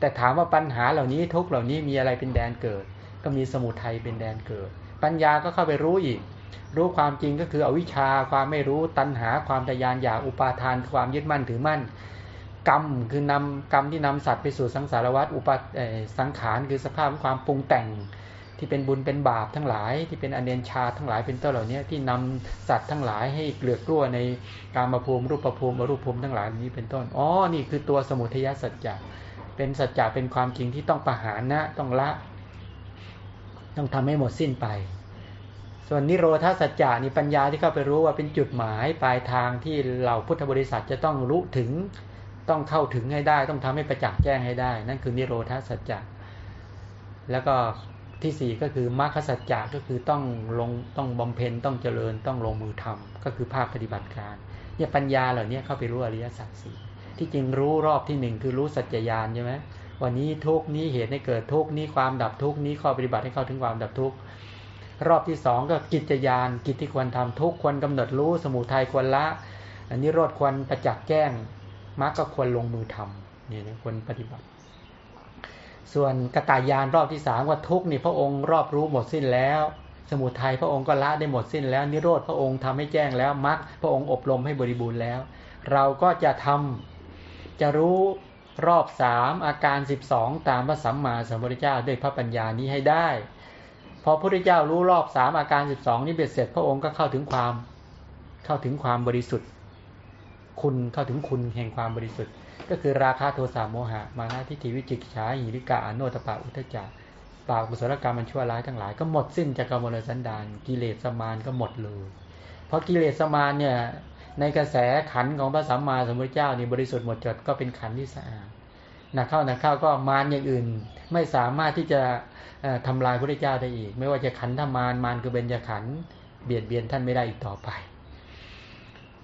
แต่ถามว่าปัญหาเหล่านี้ทุกเหล่านี้มีอะไรเป็นแดนเกิด ก็มีสมุทัยเป็นแดนเกิด ปัญญาก็เข้าไปรู้อีก รู้ความจริงก็คืออวิชชาความไม่รู้ตัณหาความทยานอยากอุปาทาน ความยึดมั่นถือมั่น กรรมคือนำกรรมที่นำสัตว์ไปสู่สังสารวัฏอุปสังขารคือสภาพของความปรุงแต่งที่เป็นบุญเป็นบาปทั้งหลาย ที่เป็นอเนนชาทั้งหลายเป็นต้นเหล่านี้ที่นำสัตว์ทั้งหลายให้เกลือกกลัวในการมาภูมิรูปภูมิอรูปภูมิทั้งหลายนี้เป็นต้นอ๋อนี่คือตัวสมุทัยสัจจะเป็นสัจจะเป็นความจริงที่ต้องประหารนะต้องละ ต้องทำให้หมดสิ้นไป ส่วนนิโรธาสัจจะนี่ปัญญาที่เข้าไปรู้ว่าเป็นจุดหมายปลายทางที่เหล่าพุทธบริษัทจะต้องรู้ถึง ต้องเข้าถึงให้ได้ ต้องทำให้ประจักษ์แจ้งให้ได้ นั่นคือนิโรธาสัจจะแล้วก็ที่สี่ก็คือมรรคสัจจะก็คือต้องลงต้องบำเพ็ญต้องเจริญต้องลงมือทำก็คือภาคปฏิบัติการเนี่ยปัญญาเหล่านี้เข้าไปรู้อริยสัจสี่ที่จริงรู้รอบที่หนึ่งคือรู้สัจจญาณใช่ไหมวันนี้ทุกนี้เหตุให้เกิดทุกนี้ความดับทุกนี้ข้อปฏิบัติให้เข้าถึงความดับทุกรอบที่สองก็กิจญาณกิจที่ควรทำทุกควรกำหนดรู้สมุทัยควรละอันนี้รอดควรประจักษ์แจ้ง มรรคก็ควรลงมือทำเนี่ยควรปฏิบัติ ส่วนกตายานรอบที่สามว่าทุกนี่พระองค์รอบรู้หมดสิ้นแล้ว สมุทัยพระองค์ก็ละได้หมดสิ้นแล้ว นิโรธพระองค์ทำให้แจ้งแล้วมรรคพระองค์อบรมให้บริบูรณ์แล้ว เราก็จะทำจะรู้รอบสามอาการสิบสองตามพระสัมมาสัมพุทธเจ้าด้วยพระปัญญานี้ให้ได้ พอพระพุทธเจ้ารู้รอบสามอาการสิบสองนี้เบ็ดเสร็จพระองค์ก็เข้าถึงความเข้าถึงความบริสุทธิ์ คุณเข้าถึงคุณแห่งความบริสุทธิ์ ก็คือราคาโทสะโมหะ มานะทิฏฐิวิจิกิจฉาหิริกาอโนตปะอุทจารบาปกุศลกรรมมันชั่วร้ายทั้งหลายก็หมดสิ้นจากกรรมลสันดานกิเลสสมานก็หมดเลย เพราะกิเลสสมานเนี่ยในกระแสขันของพระสัมมาสัมพุทธเจ้านี่บริสุทธิ์หมดจดก็เป็นขันที่สะอาดนักเข้านักเข้าก็มารอย่างอื่นไม่สามารถที่จะทำลายพระเจ้าได้อีก ไม่ว่าจะขันธมารมารคือเบญจขันเบียดเบียนท่านไม่ได้อีกต่อไป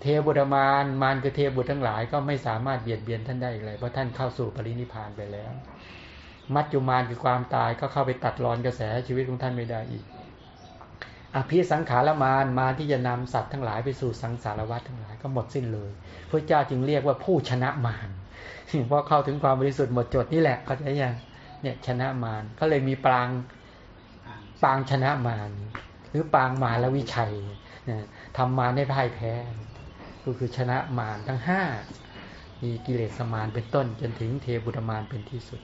เทบุตรมารมารคือเทบุตรทั้งหลาย ก็ไม่สามารถเบียดเบียนท่านได้อีกเลยเพราะท่านเข้าสู่ปรินิพานไปแล้ว มัจจุมารคือความตายก็เข้าไปตัดรอนกระแสชีวิตของท่านไม่ได้อีก อภิสังขารมารมารที่จะนำสัตว์ทั้งหลายไปสู่สังสารวัฏทั้งหลายก็หมดสิ้นเลยพระเจ้าจึงเรียกว่าผู้ชนะมารเพราะเข้าถึงความบริสุทธิ์หมดจดนี่แหละเขาจะยังเนี่ยชนะมารก็เลยมีปรางปางชนะมารหรือปางมาและวิชัยทำมาได้พ่ายแพ้ ก็คือชนะมารทั้งห้ามีกิเลสมารเป็นต้นจนถึงเทบุตรมารเป็นที่สุด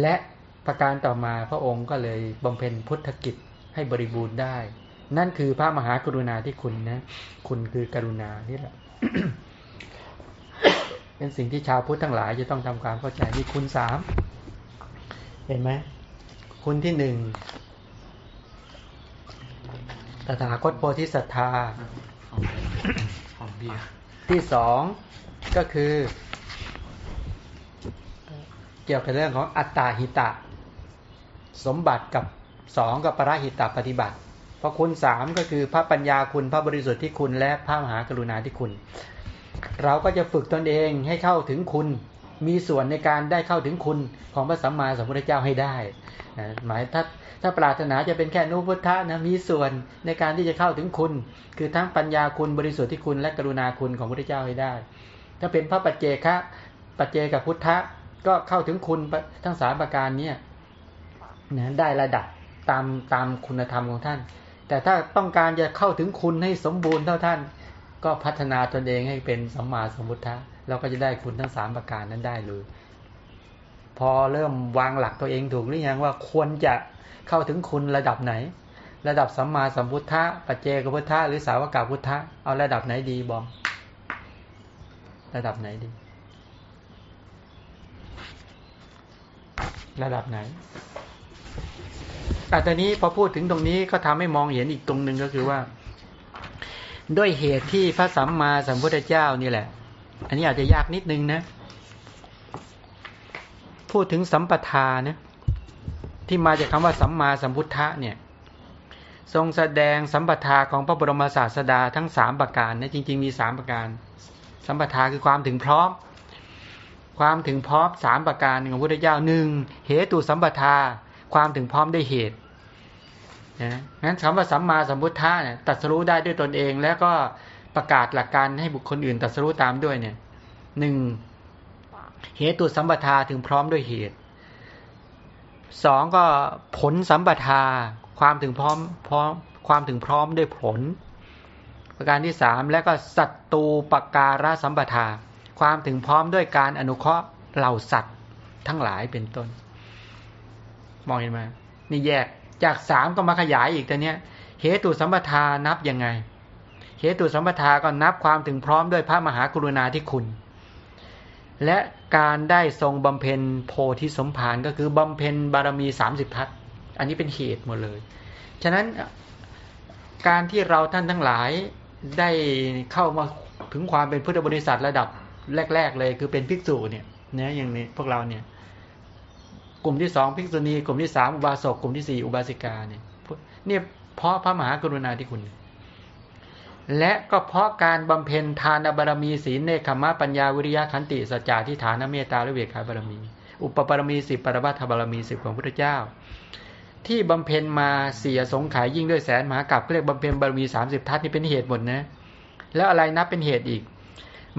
และประการต่อมาพระองค์ก็เลยบำเพ็ญพุทธกิจให้บริบูรณ์ได้ นั่นคือพระมหากรุณาที่คุณนะ คุณคือกรุณานี่แหละเป็นสิ่งที่ชาวพุทธทั้งหลายจะต้องทำความเข้าใจมีคุณสามเห็นไหมคุณที่หนึ่งตถาคตโพธิศรัทธา เบียที่สองก็คือ เกี่ยวกับเรื่องของอัตตาหิตะ สมบัติกับสองกับปราหิตะปฏิบัติพอคุณสามก็คือพระปัญญาคุณพระบริสุทธิ์ที่คุณและพระมหากรุณาที่คุณ เราก็จะฝึกตนเองให้เข้าถึงคุณมีส่วนในการได้เข้าถึงคุณของพระสัมมาสัมพุทธเจ้าให้ได้หมายถ้า ถ้าปรารถนาจะเป็นแค่นุพุทธะนะมีส่วนในการที่จะเข้าถึงคุณ คือทั้งปัญญาคุณบริสุทธิ์ที่คุณและกรุณาคุณของพระพุทธเจ้าให้ได้ ถ้าเป็นพระปัจเจคะปัจเจกับพุทธะก็เข้าถึงคุณทั้งสามประการนี้นะได้ระดับตามตามคุณธรรมของท่าน แต่ถ้าต้องการจะเข้าถึงคุณให้สมบูรณ์เท่าท่าน ก็พัฒนาตนเองให้เป็นสัมมาสมุทธะเราก็จะได้คุณทั้งสามประการนั้นได้เลย พอเริ่มวางหลักตัวเองถูกหรือยังว่าควรจะ เข้าถึงคุณระดับไหน ระดับสัมมาสัมพุทธะปัจเจกพุทธะหรือสาวกาพุทธะเอาระดับไหนดีบอมระดับไหนดี ระดับไหนแต่ตอนนี้พอพูดถึงตรงนี้ก็ทำให้มองเห็นอีกตรงหนึ่งก็คือว่า ด้วยเหตุที่พระสัมมาสัมพุทธเจ้านี่แหละ อันนี้อาจจะยากนิดนึงนะ พูดถึงสัมปทานะ ที่มาจากคาว่าสัมมาสัมพุทธะเนี่ยทรงแสดงสัมปทาของพระบรมศาสดาทั้งสามประการนะจริง ๆ มีสามประการ สัมปทาคือความถึงพร้อม ความถึงพร้อมสามประการของพระพุทธเจ้าหนึ่งเหตุสัมปทาความถึงพร้อมได้เหตุนะงั้นคำว่าสัมมาสัมพุทธะเนี่ยตัดสู้ได้ด้วยตนเอง แล้วก็ประกาศหลักการให้บุคคลอื่นตัดสู้ตามด้วยเนี่ยหนึ่งเหตุสัมปทาถึงพร้อมด้วยเหตุ สองก็ผลสัมปทา ความถึงพร้อมพร้อมความถึงพร้อมด้วยผล ประการที่สามแล้วก็สัตตูปการะสัมปทา ความถึงพร้อมด้วยการอนุเคราะห์เหล่าสัตว์ทั้งหลายเป็นต้น มองเห็นไหมนี่แยกจากสามก็มาขยายอีกแต่เนี้ยเหตุสัมปทานับยังไงเหตุสัมปทาก็นับความถึงพร้อมด้วยพระมหากรุณาธิคุณ และการได้ทรงบำเพ็ญโพธิสมภารก็คือบำเพ็ญบารมีสามสิบทัศอันนี้เป็นเหตุหมดเลย ฉะนั้นการที่เราท่านทั้งหลายได้เข้ามาถึงความเป็นพุทธบริษัทระดับแรก ๆ เลย คือเป็นภิกษุเนี่ยนะอย่างนี้พวกเราเนี่ยกลุ่มที่สองภิกษุณีกลุ่มที่สามอุบาสกกลุ่มที่สี่อุบาสิกาเนี่ยเนี่ยเพราะพระมหากรุณาธิคุณ และก็เพราะการบำเพ็ญทานบารมีศีลเนคขมะปัญญาวิริยะขันติสัจจะที่ฐานเมตตาและเวขาบารมี อุปปารมีสิบปรบัตถบารมีสิบของพระเจ้า ที่บำเพ็ญมาเสียสงขายยิ่งด้วยแสนมหากับเรียกบำเพ็ญบารมีสามสิบทัศนี่เป็นเหตุหมดนะ แล้วอะไรนับเป็นเหตุอีก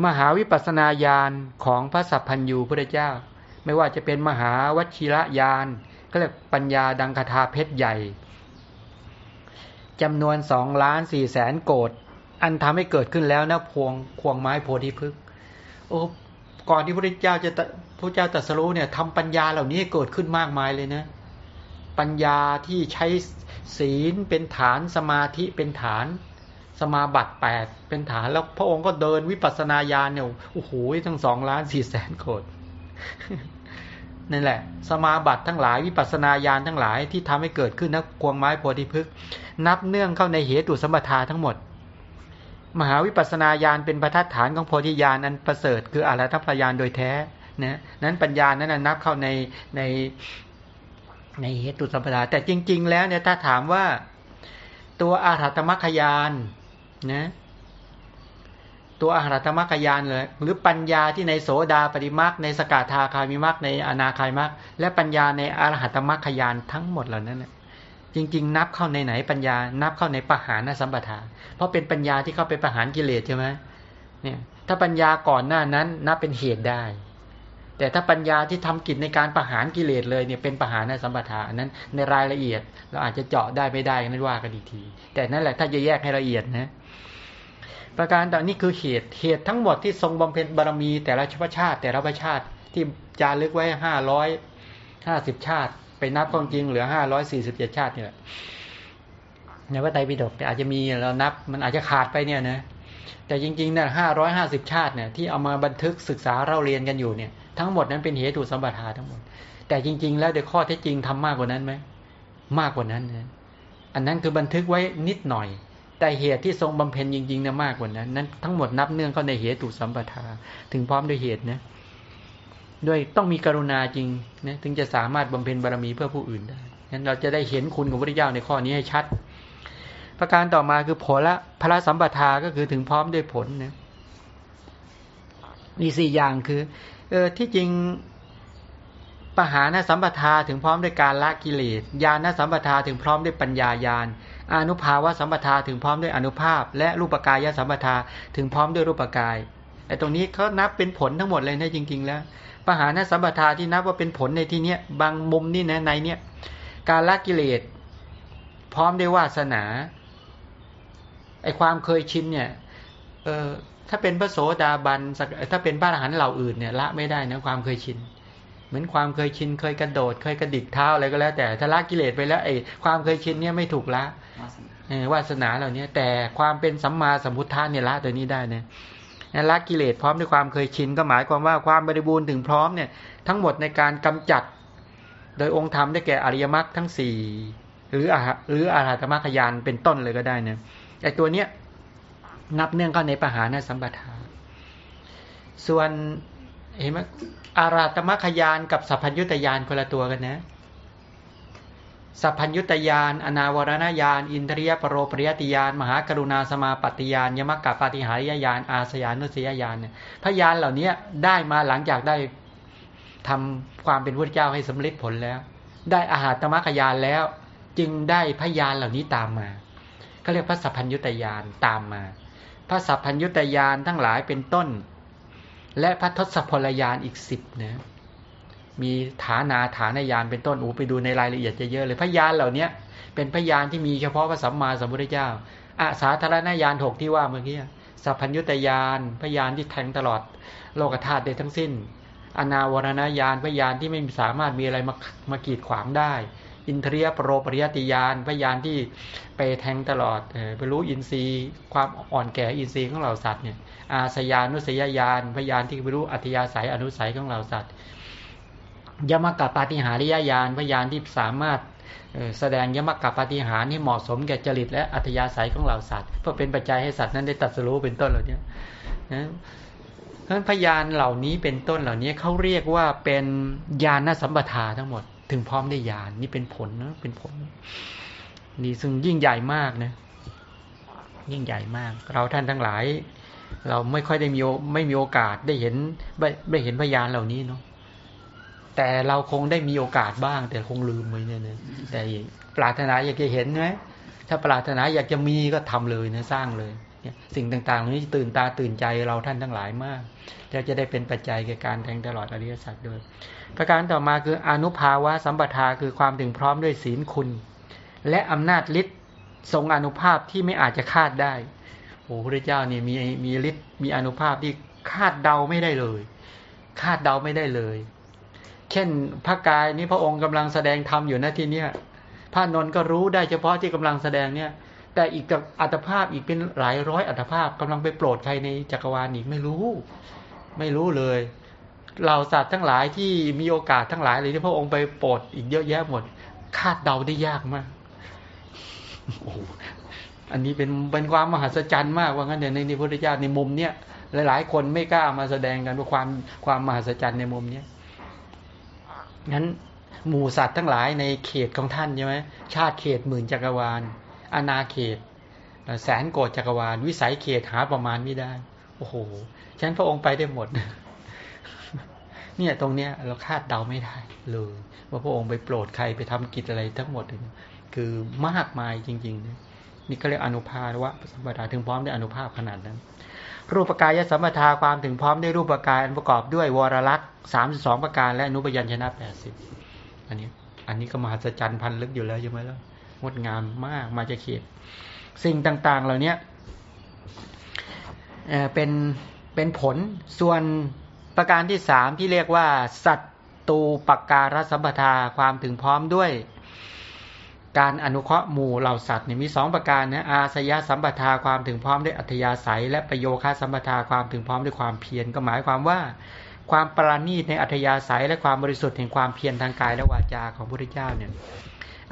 มหาวิปัสนาญาณของพระสัพพัญญูพระเจ้า ไม่ว่าจะเป็นมหาวชิระยานก็เรียกปัญญาดังคาถาเพชรใหญ่จำนวนสองล้านสี่แสนโกด อันทำให้เกิดขึ้นแล้วนะพวงควงไม้โพธิพฤกษ์โอ้ก่อนที่พระเจ้าจะพระเจ้าตรัสรู้เนี่ยทำปัญญาเหล่านี้เกิดขึ้นมากมายเลยนะ ปัญญาที่ใช้ศีลเป็นฐานสมาธิเป็นฐาน สมาบัติแปดเป็นฐานแล้วพระองค์ก็เดินวิปัสสนาญาณเนี่ยโอ้โหทั้งสองล้านสี่แสนโกดนั่นแหละ สมาบัติทั้งหลายวิปัสนาญาณทั้งหลายที่ทำให้เกิดขึ้นนักควงไม้โพธิพฤกษ์นับเนื่องเข้าในเหตุสมบัติทั้งหมด มหาวิปัสนาญาณเป็นประทัดฐานของโพธิญาณอันประเสริฐ คืออรหัตพยานโดยแท้นะนั้นปัญญานั้นนับเข้าในในในเหตุสัมปทาแต่จริง ๆ แล้วเนี่ยถ้าถามว่าตัวอาหัตมัคยานนะตัวอาหัตมัคยานเลยหรือปัญญาที่ในโสดาปฏิมักในสกาธาคามิมักในอนาคายมักและปัญญาในอาหัตมัคคยานทั้งหมดเหล่านั้นนะ จริง ๆ นับเข้าในไหนปัญญา นับเข้าในปหานสัมปทา เพราะเป็นปัญญาที่เข้าไปประหารกิเลสใช่ไหมเนี่ย ถ้าปัญญาก่อนหน้านั้น นับเป็นเหตุได้ แต่ถ้าปัญญาที่ทำกิจในการประหารกิเลสเลยเนี่ยเป็นประหารในสัมปทานนั้นในรายละเอียด เราอาจจะเจาะได้ไม่ได้นั่นว่ากันอีกที แต่นั่นแหละถ้าจะแยกให้ละเอียดนะประการต่อนี้คือเหตุเหตุทั้งหมดที่ทรงบำเพ็ญบารมีแต่ละชาติ แต่ละประชาติที่จารึกไว้ห้าร้อยห้าสิบชาติ ไปนับความจริงเหลือห้าร้อยสี่สิบเจ็ดชาติเนี่ยในว่าไตรปิฎกแต่อาจจะมีเรานับมันอาจจะขาดไปเนี่ยนะแต่จริงๆเนี่ยห้าร้อยห้าสิบชาติเนี่ยที่เอามาบันทึกศึกษาเราเรียนกันอยู่เนี่ย ทั้งหมดนั้นเป็นเหตุสัมปทาทั้งหมด แต่จริง ๆ แล้วโดยข้อเท็จจริงทำมากกว่านั้นไหมมากกว่านั้นนะอันนั้นคือบันทึกไว้นิดหน่อย แต่เหตุที่ทรงบำเพ็ญจริงๆนะมากกว่านั้นนั้น ทั้งหมดนับเนื่องเข้าในเหตุสัมปทา ถึงพร้อมด้วยเหตุนะ ด้วยต้องมีกรุณาจริงนะถึงจะสามารถบำเพ็ญบารมีเพื่อผู้อื่นได้งั้นเราจะได้เห็นคุณของพระพุทธเจ้าในข้อนี้ให้ชัด ประการต่อมาคือผลละพระสัมปทาก็คือถึงพร้อมด้วยผลนะมีสี่อย่างคือเออที่จริงปหานสัมปทาถึงพร้อมด้วยการละกิเลสญาณสัมปทาถึงพร้อมด้วยปัญญาญาณอนุภาวะสัมปทาถึงพร้อมด้วยอนุภาพ และรูปกายสัมปทาถึงพร้อมด้วยรูปกายไอ้ตรงนี้เขานับเป็นผลทั้งหมดเลยนะจริง ๆ แล้ว ปหานสัมปทาที่นับว่าเป็นผลในที่เนี้ยบางมุมนี่นะในเนี้ยการละกิเลส พร้อมด้วยวาสนาไอ้ความเคยชินเนี่ยเออถ้าเป็นพระโสดาบันถ้าเป็นพระอรหันต์เหล่าอื่นเนี่ยละไม่ได้นะความเคยชิน เหมือนความเคยชินเคยกระโดด เคยกระดิกเท้าอะไรก็แล้ว แต่ถ้าละกิเลสไปแล้วไอ้ความเคยชินเนี่ยไม่ถูกละวาสนาเหล่านี้แต่ความเป็นสัมมาสัมพุทธะเนี่ยละตัวนี้ได้นะ ละกิเลสพร้อมด้วยความเคยชินก็หมายความว่าความบริบูรณ์ถึงพร้อมเนี่ยทั้งหมดในการกำจัด โดยองค์ธรรมได้แก่อริยมรรคทั้งสี่หรืออาหรืออาหารมรรคยานเป็นต้นเลยก็ได้นะไอตัวเนี้ยนับเนื่องเข้าในปหานสัมปทา ส่วนเห็นไหมอาราตมขยานกับสัพพัญยุตยานคนละตัวกันนะ สัพพัญยุตยาน อนาวรณญาณ อินทรียปรโรปริยติยาน มหากรุณาสมาปฏิยาน ยมกะปาฏิหาริยญาณ อาสยานุสยญาณเนี่ยพยานเหล่านี้ได้มาหลังจากได้ทำความเป็นพระเจ้าให้สำเร็จผลแล้ว ได้อาหารตมะขยานแล้ว จึงได้พยานเหล่านี้ตามมาเขาเรียกพระสัพพัญยุตยานตามมา พระสัพพัญญุตยานทั้งหลายเป็นต้น และพระทศพลยานอีกสิบนะ มีฐานาฐานยานเป็นต้นอูไปดูในรายละเอียดเยอะเลยพยานเหล่านี้เป็นพยานที่มีเฉพาะพระสัมมาสัมพุทธเจ้าอาสาธารณญาณถกที่ว่าเมื่อกี้สัพพัญญุตยานพยานที่แทงตลอดโลกธาตุได้ทั้งสิ้น อนาวรณญาณพยานที่ไม่สามารถมีอะไรมามากีดขวางได้ อินทรียปรโรปริยติยานพยานที่ไปแทงตลอดไปรู้อินทรีย์ความอ่อนแก่อินทรีย์ของเราสัตว์เนี่ยอาสยานุสยญาณพยานที่ไปรู้อัธยาศัยอนุสัยของเราสัตว์ ยมกับปาฏิหาริยญาณพยานที่สามารถแสดงยมกับปาฏิหาริย์ที่เหมาะสมแก่จริตและอัธยาศัยของเราสัตว์เพื่อเป็นปัจจัยให้สัตว์นั้นได้ตัดสู้เป็นต้นเหล่านี้นะเพราะพยานเหล่านี้เป็นต้นเหล่านี้เขาเรียกว่าเป็นญาณสัมปทาทั้งหมด ถึงพร้อมได้ญาณนนี่เป็นผลนะเป็นผลนี่ซึ่งยิ่งใหญ่มากนะยิ่งใหญ่มาก เราท่านทั้งหลาย เราไม่ค่อยได้มีไม่มีโอกาสได้เห็นได้เห็นพยานเหล่านี้เนาะ แต่เราคงได้มีโอกาสบ้าง แต่คงลืมไปเนี่ยนะแต่ปรารถนาอยากจะเห็นไหมถ้าปรารถนาอยากจะมีก็ทำเลยนะสร้างเลยสิ่งต่างๆนี้ตื่นตาตื่นใจเราท่านทั้งหลายมากแล้วจะได้เป็นปัจจัยแก่การแทงตลอดอริยสัจด้วย ประการต่อมาคืออนุภาวะสัมปทาคือความถึงพร้อมด้วยศีลคุณ และอำนาจฤทธิ์ทรงอนุภาพที่ไม่อาจจะคาดได้โอ้พระเจ้านี่มีมีฤทธิ์มีอนุภาพที่คาดเดาไม่ได้เลย คาดเดาไม่ได้เลย เช่นพระกายนี้พระองค์กำลังแสดงธรรมอยู่นะที่เนี้ยพระนนท์ก็รู้ได้เฉพาะที่กำลังแสดงเนี่ย แต่อีกกับอัตภาพอีกเป็นหลายร้อยอัตภาพกำลังไปโปรดใครในจักรวาลอีกไม่รู้ ไม่รู้เลยเหล่าสัตว์ทั้งหลายที่มีโอกาสทั้งหลายเลยที่พระองค์ไปโปรดอีกเยอะแยะหมด คาดเดาได้ยากมากโอ้อันนี้เป็นเป็นความมหัศจรรย์มากว่างั้นเนี่ยในในพุทธเจ้าในมุมเนี้ยหลาย ๆ คนไม่กล้ามาแสดงกันว่าความความมหัศจรรย์ในมุมเนี้ย งั้นหมู่สัตว์ทั้งหลายในเขตของท่านใช่ไหมชาติเขตหมื่นจักรวาล อาณาเขต แสนโกดจักรวาล วิสัยเขตหาประมาณไม่ได้ โอ้โหฉันพระองค์ไปได้หมด เนี่ยตรงเนี้ยเราคาดเดาไม่ได้เลยว่าพระองค์ไปโปรดใครไปทำกิจอะไรทั้งหมด คือมากมายจริงๆนี่ก็เรียกอนุภาว่าสัมปทาถึงพร้อมได้อนุภาพขนาดนั้น รูปกายสัมปทาความถึงพร้อมด้วยรูปกายอันประกอบด้วยวรลักษณ์สามสองประการและอนุปยัญชนะแปดสิบอันนี้ อันนี้ก็มหัศจรรย์พันลึกอยู่แล้วใช่ไหมล่ะงดงามมากมาจะเขียนสิ่งต่าง ๆ เหล่านี้เป็นเป็นผลส่วนประการที่สามที่เรียกว่า สัตตูปการสัมปทาความถึงพร้อมด้วย การอนุเคราะห์หมู่เหล่าสัตว์เนี่ยมีสองประการนะอาสยะสัมปทาความถึงพร้อมด้วยอัธยาศัย และประโยคาสัมปทาความถึงพร้อมด้วยความเพียรก็หมายความว่า ความปราณีตในอัธยาศัย และความบริสุทธิ์แห่งความเพียรทางกายและวาจาของพระพุทธเจ้าเนี่ย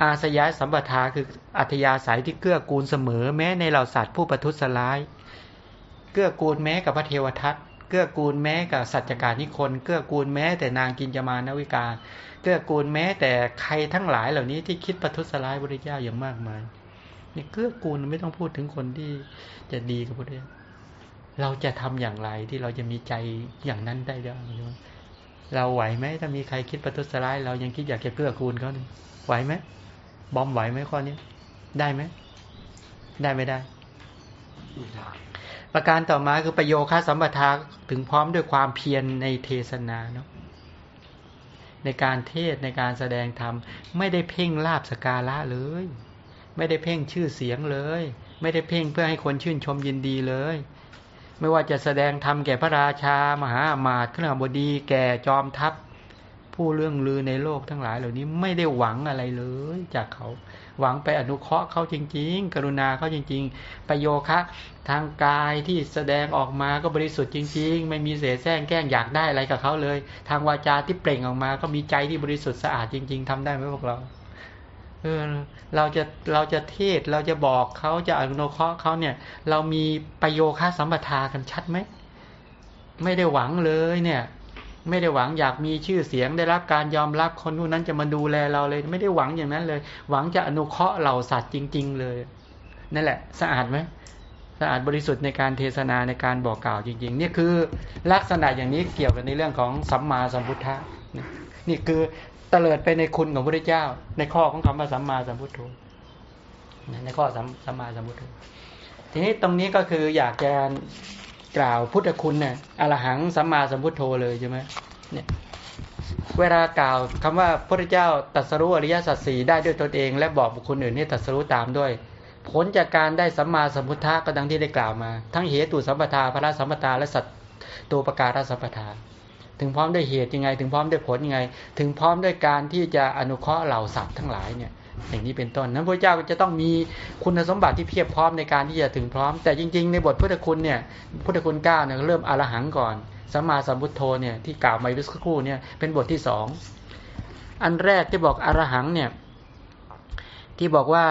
อาสยะสัมปทาคืออัธยาศัยที่เกื้อกูลเสมอ แม้ในเหล่าสัตว์ผู้ประทุษร้าย เกื้อกูลแม้กับพระเทวทัตเกื้อกูลแม้กับสัจจการนิคนเกื้อกูลแม้แต่นางกินจมานวิกา เกื้อกูลแม้แต่ใครทั้งหลายเหล่านี้ที่คิดประทุษร้ายพระเจ้าอย่างมากมายนี่เกื้อกูลไม่ต้องพูดถึงคนที่จะดีกับพระเจ้าเราจะทำอย่างไรที่เราจะมีใจอย่างนั้นได้ด้เราไหวไหมถ้ามีใครคิดประทุษร้าย เรายังคิดอยากจะเกื้อกูลเขาไหวไหมบอมไหวไหมข้อนี้ได้ไหมได้ไม่ได้ประการต่อมาคือประโยค่าสัมปทาถึงพร้อมด้วยความเพียรในเทศนาเนาะ ในการเทศในการแสดงธรรมไม่ได้เพ่งลาบสการะเลย ไม่ได้เพ่งชื่อเสียงเลย ไม่ได้เพ่งเพื่อให้คนชื่นชมยินดีเลย ไม่ว่าจะแสดงธรรมแก่พระราชามหาอมาตย์ขณบดีแก่จอมทัพ ผู้เรื่องลือในโลกทั้งหลายเหล่านี้ไม่ได้หวังอะไรเลยจากเขา หวังไปอนุเคราะห์เขาจริง ๆ กรุณาเขาจริง ๆ ประโยคะทางกายที่แสดงออกมาก็บริสุทธิ์จริง ๆ ไม่มีเสแสร้งแกล้งอยากได้อะไรกับเขาเลย ทางวาจาที่เปล่งออกมา ก็มีใจที่บริสุทธิ์สะอาดจริง ๆทำได้ไหมพวกเราเออเราจะเราจะเทศเราจะบอกเขาจะอนุเคราะห์เขาเนี่ย เรามีประโยคะสัมปทากันชัดไหมไม่ได้หวังเลยเนี่ย ไม่ได้หวังอยากมีชื่อเสียงได้รับการยอมรับคนนู้นนั้นจะมาดูแลเราเลย ไม่ได้หวังอย่างนั้นเลย หวังจะอนุเคราะห์เหล่าสัตว์จริง ๆ เลยนั่นแหละ สะอาดไหมสะอาดบริสุทธิ์ในการเทศนาในการบอกกล่าวจริง ๆ นี่คือลักษณะอย่างนี้เกี่ยวกับในเรื่องของสัมมาสัมพุทธะนี่คือเตลิดไปในคุณของพระเจ้า ในข้อของคำว่าสัมมาสัมพุทโธในข้อสัมมาสัมพุทโธทีนี้ตรงนี้ก็คืออยากจะ กล่าวพุทธคุณเนี่ยอรหังสัมมาสัมพุทโธเลยใช่ไหมเนี่ยเวลากล่าวคำว่าพระเจ้าตัสรู้อริยสัจสี่ได้ด้วยตนเอง และบอกบุคคลอื่นให้ตัสรู้ตามด้วย ผลจากการได้สัมมาสัมพุทธะก็ดังที่ได้กล่าวมา ทั้งเหตุสัมปทาพระสัมปทาและสัตตัวประการสัมปทา ถึงพร้อมด้วยเหตุยังไง ถึงพร้อมด้วยผลยังไง ถึงพร้อมด้วยการที่จะอนุเคราะห์เหล่าสัตว์ทั้งหลายเนี่ย อย่างนี้เป็นต้นนั้นพระเจ้าจะต้องมีคุณสมบัติที่เพียบพร้อมในการที่จะถึงพร้อม แต่จริง ๆ ในบทพุทธคุณเนี่ยพุทธคุณเก้าเนี่ยเริ่มอรหังก่อนสัมมาสัมพุทโธเนี่ยที่กล่าวมาเมื่อสักครู่เนี่ยเป็นบทที่สองอันแรกที่บอกอรหังเนี่ยที่บอกว่า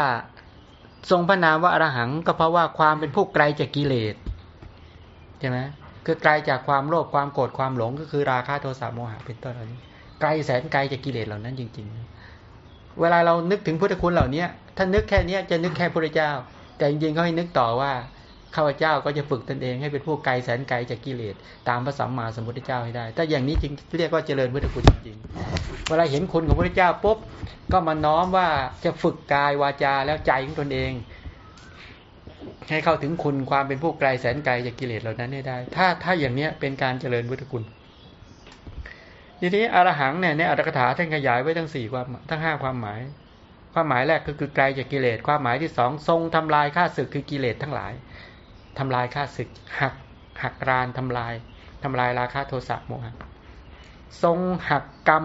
ทรงพระนามว่าอรหังก็เพราะว่าความเป็นผู้ไกลจากกิเลสใช่ไหมคือไกลจากความโลภความโกรธความหลงก็คือราคะโทสะโมหะเป็นต้นเหล่านี้ไกลแสนไกลจากกิเลสเหล่านั้นจริง ๆ เวลาเรานึกถึงพุทธคุณเหล่านี้ถ้านึกแค่นี้จะนึกแค่พระเจ้า แต่จริงๆเขาให้นึกต่อว่าข้าพเจ้าก็จะฝึกตนเองให้เป็นผู้ไกลแสนไกลจากกิเลสตามพระสัมมาสัมพุทธเจ้าให้ได้ ถ้าอย่างนี้จริงเรียกว่าเจริญพุทธคุณจริงๆ เวลาเห็นคุณของพระเจ้าปุ๊บก็มาน้อมว่าจะฝึกกายวาจาแล้วใจของตนเอง ให้เข้าถึงคุณความเป็นผู้ไกลแสนไกลจากกิเลสเหล่านั้นได้ ถ้าถ้าอย่างนี้เป็นการเจริญพุทธคุณ ทีนี้อรหังเนี่ยในอัตถกถาท่านขยายไว้ทั้งสี่ความทั้งห้าความหมาย ความหมายแรกก็คือไกลจากกิเลส ความหมายที่สองทรงทำลายข้าศึกคือกิเลสทั้งหลายทำลายข้าศึกหักหักรานทำลายทำลายราคะโทสะโมหะทรงหักกรรม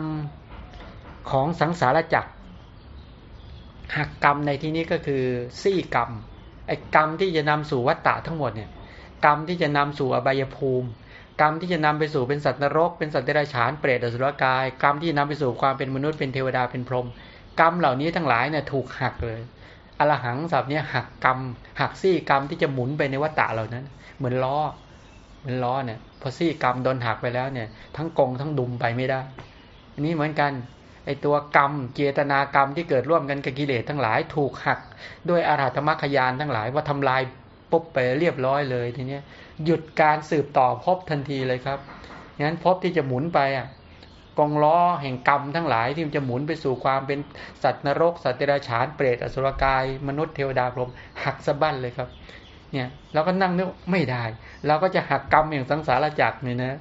ของสังสารจักรหักกรรมในที่นี้ก็คือซี่กรรมไอ้กรรมที่จะนำสู่วัฏฏะทั้งหมดเนี่ยกรรมที่จะนำสู่อบายภูมิ กรรมที่จะนำไปสู่เป็นสัตว์นรก เป็นสัตว์เดรัจฉานเปรตอสุรกาย กรรมที่นำไปสู่ความเป็นมนุษย์เป็นเทวดาเป็นพรหมกรรมเหล่านี้ทั้งหลายเนี่ยถูกหักเลยอรหังสับเนี่ยหักกรรมหักซี่กรรมที่จะหมุนไปในวัฏฏะเหล่านั้น เหมือนล้อเหมือนล้อเนี่ยพอซี่กรรมโดนหักไปแล้วเนี่ย ทั้งกงทั้งดุมไปไม่ได้ อันนี้เหมือนกันไอตัวกรรมเจตนากรรมที่เกิดร่วมกันกับกิเลสทั้งหลายถูกหัก ด้วยอาราธมรรคยานทั้งหลายว่าทำลายปุ๊บไปเรียบร้อยเลยทีเนี้ย หยุดการสืบต่อพบทันทีเลยครับงั้นพบที่จะหมุนไปอะกองล้อแห่งกรรมทั้งหลายที่มันจะหมุนไปสู่ความเป็นสัตว์นรก สัตว์เดรัจฉานเปรตอสุรกาย มนุษย์เทวดาพรหมหักสะบั้นเลยครับ เนี่ยเราก็นั่งนึกไม่ได้เราก็จะหักกรรมอย่างสังสารจักรเนี่ยนะ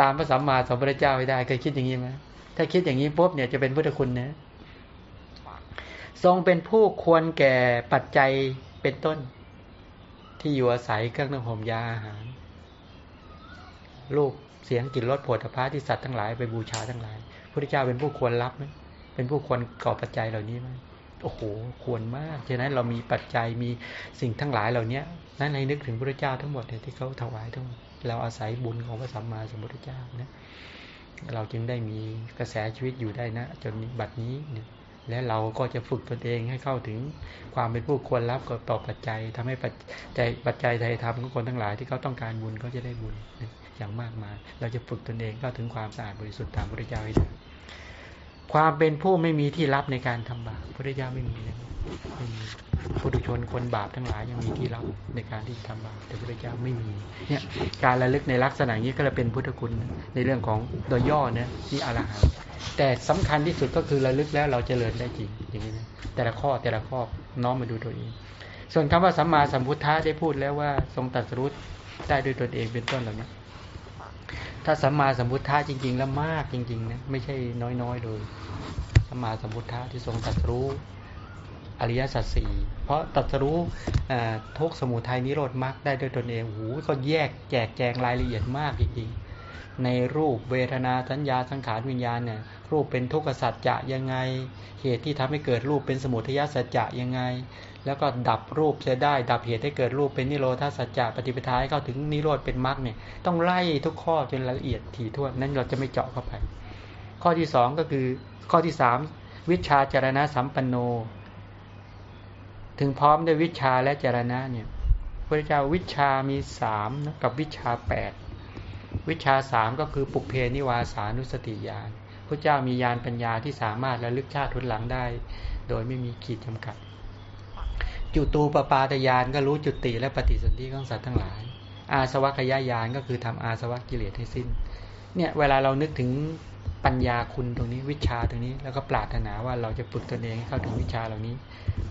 ตามพระสัมมาสัมพุทธเจ้าไม่ได้เคยคิดอย่างนี้ไหมถ้าคิดอย่างนี้ปุ๊บเนี่ยจะเป็นพุทธคุณนะทรงเป็นผู้ควรแก่ปัจจัยเป็นต้น ที่อยู่อาศัยเครื่องนึ่งห่มยาอาหาร รูปเสียงกลิ่นรสผลพระที่สัตว์ทั้งหลายไปบูชาทั้งหลายพระเจ้าเป็นผู้ควรรับไหมเป็นผู้ควรก่อปัจจัยเหล่านี้ไหมโอ้โหควรมากฉะนั้นเรามีปัจจัยมีสิ่งทั้งหลายเหล่านี้นั้นให้นึกถึงพระเจ้าทั้งหมดเนี่ยที่เขาถวายทั้งเราอาศัยบุญของพระสัมมาสัมพุทธเจ้านะเราจึงได้มีกระแสชีวิตอยู่ได้นะ จนบัดนี้เนี่ย และเราก็จะฝึกตนเองให้เข้าถึงความเป็นผู้ควรรับกับต่อปัจจัยทำให้ปัจจัยปัจจัยไทยธรรมของคนทั้งหลายที่เขาต้องการบุญเขาจะได้บุญอย่างมากมาย เราจะฝึกตนเองก็ถึงความสะอาดบริสุทธิ์ตามพระเจ้าให้ได้ ความเป็นผู้ไม่มีที่รับในการทำบาปพระเจ้าไม่มีนะไม่มีผู้ดุชนคนบาปทั้งหลายยังมีที่รับในการที่ทำบาปแต่พระเจ้าไม่มีเนี่ยการระลึกในลักษณะนี้ก็เลยเป็นพุทธคุณในเรื่องของโดยย่อนะที่อรหันต์แต่สำคัญที่สุดก็คือระลึกแล้วเราจเจริญได้จริงอย่างนี้นะแต่ละข้อแต่ละข้อน้อมมาดูตัวเอง ส่วนคำว่าสัมมาสัมพุทธะได้พูดแล้วว่าทรงตัดสู้ได้ด้วยตนเองเป็นต้นเหล่านี้ ถ้าสัมมาสัมพุทธะจริง ๆ แล้วมากจริงๆนะไม่ใช่น้อยๆเลยสัมมาสัมพุทธะที่ทรงตัดรู้อริยสัจสี่เพราะตัดรู้ทุกสมุทัยนิโรธมรรคได้ด้วยตนเองหูก็แยกแจกแจงรายละเอียดมากจริงๆ ในรูปเวทนาสัญญาสังขารวิญญาณเนี่ยรูปเป็นทุกขสัจจะยังไง เหตุที่ทำให้เกิดรูปเป็นสมุทัยสัจจะยังไง แล้วก็ดับรูปจะได้ ดับเหตุให้เกิดรูปเป็นนิโรธาสัจจะปฏิปทาให้เข้าถึงนิโรธเป็นมรรคเนี่ยต้องไล่ทุกข้อจนละเอียดถี่ถ้วนนั้นเราจะไม่เจาะเข้าไป ข้อที่สองก็คือข้อที่สามวิชาจารณะสัมปันโน ถึงพร้อมด้วยวิชาและจารณะเนี่ยพระเจ้าวิชามีสามกับวิชาแปดวิชาสามก็คือปุเพนิวาสานุสติญาณพระเจ้ามีญาณปัญญาที่สามารถระลึกชาติทุนหลังได้ โดยไม่มีขีดจำกัด จุตูปปาตยานก็รู้จุติและปฏิสนธิของสัตว์ทั้งหลาย อาสวัคยายานก็คือทำอาสวัคกิเลสให้สิ้น เนี่ยเวลาเรานึกถึงปัญญาคุณตรงนี้วิชาตรงนี้ แล้วก็ปรารถนาว่าเราจะฝึกตนเองให้เข้าถึงวิชาเหล่านี้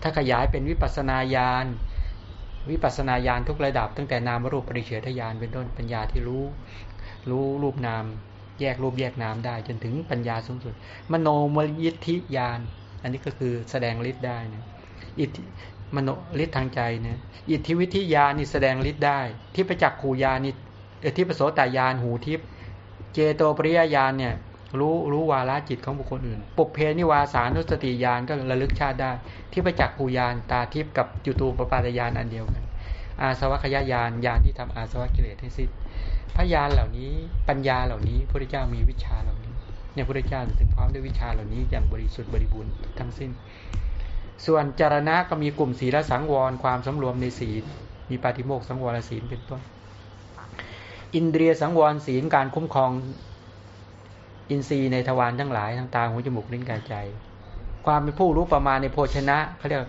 ถ้าขยายเป็นวิปัสนาญาณวิปัสนาญาณทุกระดับ ตั้งแต่นามรูปปริเฉทญาณเป็นต้นปัญญาที่รู้ รู้รูปนาม แยกรูปแยกนามได้ จนถึงปัญญาสูงสุด มโนมยิทธิญาณอันนี้ก็คือแสดงฤทธิ์ได้นะอิทธิ มโนฤทธิ์ทางใจเนะอิทธิวิทยานี่แสดงฤทธิ์ได้ ที่ประจักษ์ขูญานี่ที่ประโสตายานหูทิพเจโตปริยญาณเนี่ยรู้รู้วาระจิตของบุคคลอื่น ปุเพนิวาสานุสติญาณก็ระลึกชาติได้ ที่ประจักษ์ภูญาณตาทิพย์กับจุตูปปาตญาณอันเดียวกัน อาสวัคยายานญาณที่ทำอาสวัคกิเลสให้สิ้นพยานเหล่านี้ปัญญาเหล่านี้พระเจ้ามีวิชาเหล่านี้เนี่ยพระเจ้าถึงพร้อมด้วยวิชาเหล่านี้อย่างบริสุทธิ์บริบูรณ์ทั้งสิ้น ส่วนจารณะก็มีกลุ่มศีลสังวรความสำรวมในศีล มีปาฏิโมกสังวรศีลเป็นต้น อินเดียสังวรศีลการคุ้มครองอินทรีย์ในทวารทั้งหลายทางตาหูจมูกลิ้นกายใจ ความเป็นผู้รู้ประมาณในโภชนะเขาเรียก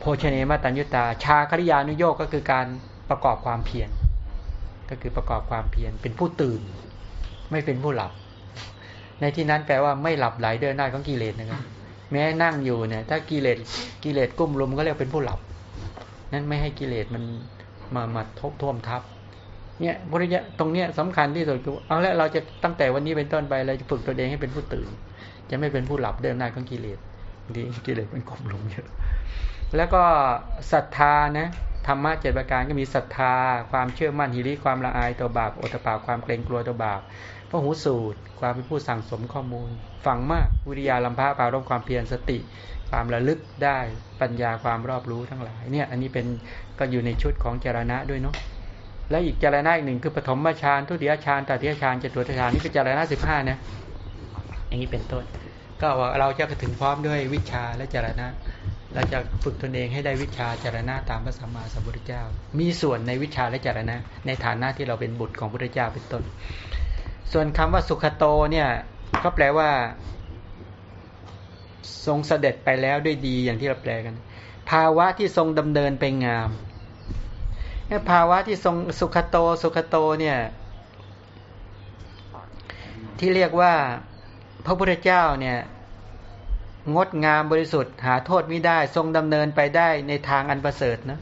โภชเนมาตัญญุตา ชาคริยานุโยกก็คือการประกอบความเพียรก็คือประกอบความเพียรเป็นผู้ตื่น ไม่เป็นผู้หลับ ในที่นั้นแปลว่าไม่หลับไหลเดินได้าของกิเลสนะครับ แม้นั่งอยู่เนี่ย ถ้ากิเลสกิเลสกุ้มลุมก็เรียกเป็นผู้หลับ นั้นไม่ให้กิเลสมันมามาทบท่วมทับเนี่ยบริยะตรงเนี้ยสำคัญที่สุดคือเอาละเราจะตั้งแต่วันนี้เป็นต้นไปเราจะฝึกตัวเองให้เป็นผู้ตื่น จะไม่เป็นผู้หลับเดินหน้าของกิเลสดีกิเลสมันกลมลงเยอะแล้วก็ศรัทธานะธรรมะเจ็ดประการก็มีศรัทธา ความเชื่อมั่นหิริความละอายต่อบาปอตปาความเกรงกลัวต่อบาป พระหูสูตร ความเป็นผู้สั่งสมข้อมูลฟังมากวิริยาลัมพะปารมความเพียรสติ ความระลึกได้ปัญญาความรอบรู้ทั้งหลายเนี่ยอันนี้เป็นก็อยู่ในชุดของเจรณะด้วยเนาะแล้วอีกจารณะอีกหนึ่งคือปฐมฌานทุติยฌานตติยฌานจตุตฌานนี่เป็นจารณะสิบห้านะอย่างนี้เป็นต้น ก็ว่าเราจะถึงพร้อมด้วยวิชาและจารณะเราจะฝึกตนเองให้ได้วิชาจารณะตามพระสัมมาสัมพุทธเจ้า มีส่วนในวิชาและจารณะ ในฐานะที่เราเป็นบุตรของพระพุทธเจ้าเป็นต้น ส่วนคำว่าสุขโตเนี่ยก็แปลว่า ทรงเสด็จไปแล้วด้วยดีอย่างที่เราแปลกัน ภาวะที่ทรงดำเนินไปงามภาวะที่ทรงสุขโตสุขโตเนี่ย ที่เรียกว่าพระพุทธเจ้าเนี่ย งดงามบริสุทธิ์ หาโทษไม่ได้ ทรงดำเนินไปได้ในทางอันประเสริฐนะ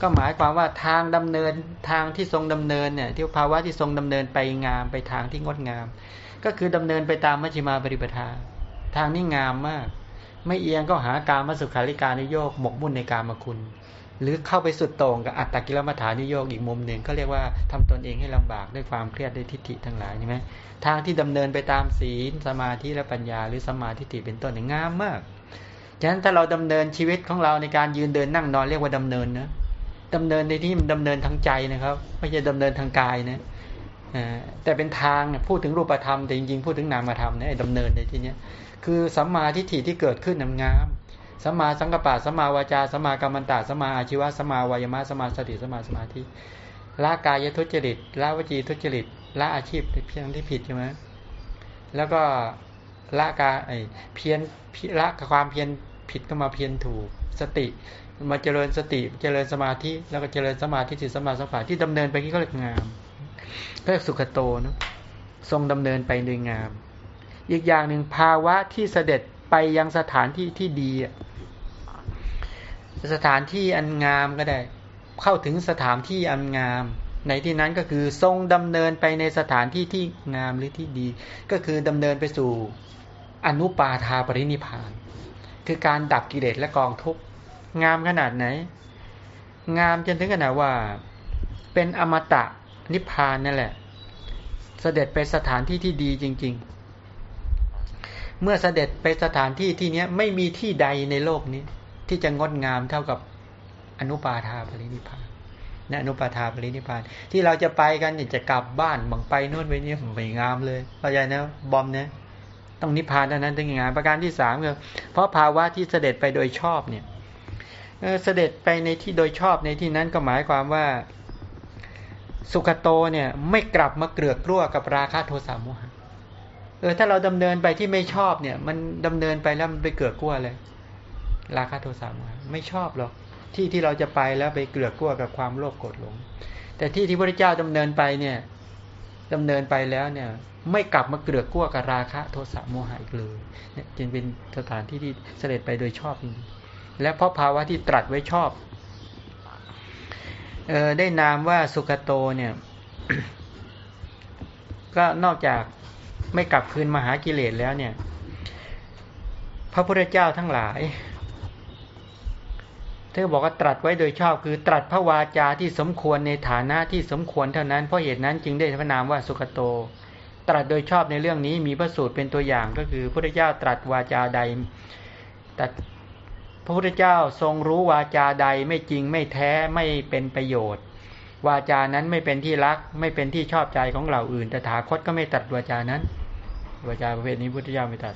ก็หมายความว่าทางดำเนินทางที่ทรงดำเนินเนี่ยที่ภาวะที่ทรงดำเนินไปงามไปทางที่งดงาม ก็คือดำเนินไปตามมัชฌิมาปริปทา ทางนี้งามมาก ไม่เอียงก็หาการมาสุขาริการนิโยกหมกมุ่นในการมาคุณ หรือเข้าไปสุดโต่งกับอัตตกิลมัฐานิโยกอีกมุมหนึ่งก็เรียกว่าทำตนเองให้ลำบากด้วยความเครียดด้วยทิฏฐิทั้งหลายใช่ไหมทางที่ดำเนินไปตามศีลสมาธิและปัญญา หรือสมาธิเป็นต้นงามมากฉะนั้นถ้าเราดำเนินชีวิตของเราในการยืนเดินนั่งนอนเรียกว่าดำเนินนะ ดำเนินในที่มันดำเนินทางใจนะครับ ไม่ใช่ดำเนินทางกายนะแต่เป็นทางพูดถึงรูปธรรมแต่จริงๆพูดถึงนามธรรมนะดำเนินในที่นี้คือสัมมาทิฏฐิที่เกิดขึ้นงามสัมมาสังกปะสัมมาวาจาสัมมากรรมตาสมมาอาชีวะสัมมาวายมะสัมมาสติสัมาสมาธิละกายทุจริตละวจีทุจริตละอาชีพเพียงที่ผิดใช่ไหมแล้วก็ละกาไอเพียนละความเพียนผิดก็มาเพียนถูกสติ มาเจริญสติเจริญสมาธิแล้วก็เจริญสมาธิสิสมาสัมผัสที่ดำเนินไปที่ก็เรียกงามก็เรียกสุขโตนะทรงดำเนินไปโดยงาม อีกอย่างหนึ่งภาวะที่เสด็จไปยังสถานที่ที่ดีสถานที่อันงามก็ได้ เข้าถึงสถานที่อันงาม ในที่นั้นก็คือทรงดำเนินไปในสถานที่ที่งามหรือที่ดี ก็คือดำเนินไปสู่อนุปาทาปรินิพาน คือการดับกิเลสและกองทุกข งามขนาดไหน งามจนถึงขนาดว่า เป็นอมตะนิพพานนั่นแหละ เสด็จไปสถานที่ที่ดีจริง ๆ เมื่อเสด็จไปสถานที่ที่นี้ไม่มีที่ใดในโลกนี้ ที่จะงดงามเท่ากับอนุปาทาปรินิพานนะอนุปาทาปรินิพาน ที่เราจะไปกันเนี่ยจะกลับบ้านบังไปนู่นไปนี่ไม่งามเลยเข้าใจนะบอมเนี่ยต้องนิพพานเท่านั้นถึงงานประการที่สามคือเพราะภาวะที่เสด็จไปโดยชอบเนี่ย เสด็จไปในที่โดยชอบในที่นั้นก็หมายความว่า สุขโตเนี่ยไม่กลับมาเกลือกกลัวกับราคะโทสะโมหะเออถ้าเราดำเนินไปที่ไม่ชอบเนี่ย มันดำเนินไปแล้วมันไปเกลือกกลัวเลย ราคะโทสะโมหะไม่ชอบหรอกที่ที่เราจะไปแล้วไปเกลือกกลัวกับความโลภโกรธหลง แต่ที่ที่พระเจ้าดำเนินไปเนี่ยดำเนินไปแล้วเนี่ย ไม่กลับมาเกลือกกลัวกับราคะโทสะโมหะอีกเลยเนี่ยจึงเป็นสถานที่ที่เสด็จไปโดยชอบจริง และเพราะภาวะที่ตรัสไว้ชอบออได้นามว่าสุขโตเนี่ย ก็นอกจากไม่กลับคืนมาหากิเลสแล้วเนี่ย พระพุทธเจ้าทั้งหลายเธอบอกว่าตรัสไว้โดยชอบ คือตรัสพระวาจาที่สมควรในฐานะที่สมควรเท่านั้น เพราะเหตุนั้นจึงได้พระนามว่าสุขโต ตรัสโดยชอบในเรื่องนี้มีพระสูตรเป็นตัวอย่างก็คือพระพุทธเจ้าตรัสวาจาใดตัดพ ระพุทธเจ้าทรงรู้วาจาใดไม่จริงไม่แท้ไม่เป็นประโยชน์ วาจานั้นไม่เป็นที่รัก ไม่เป็นที่ชอบใจของเหล่าอื่นแต่ถาคตก็ไม่ตัดวาจานั้น วาจาประเภทนี้พุทธเจ้าไม่ตัด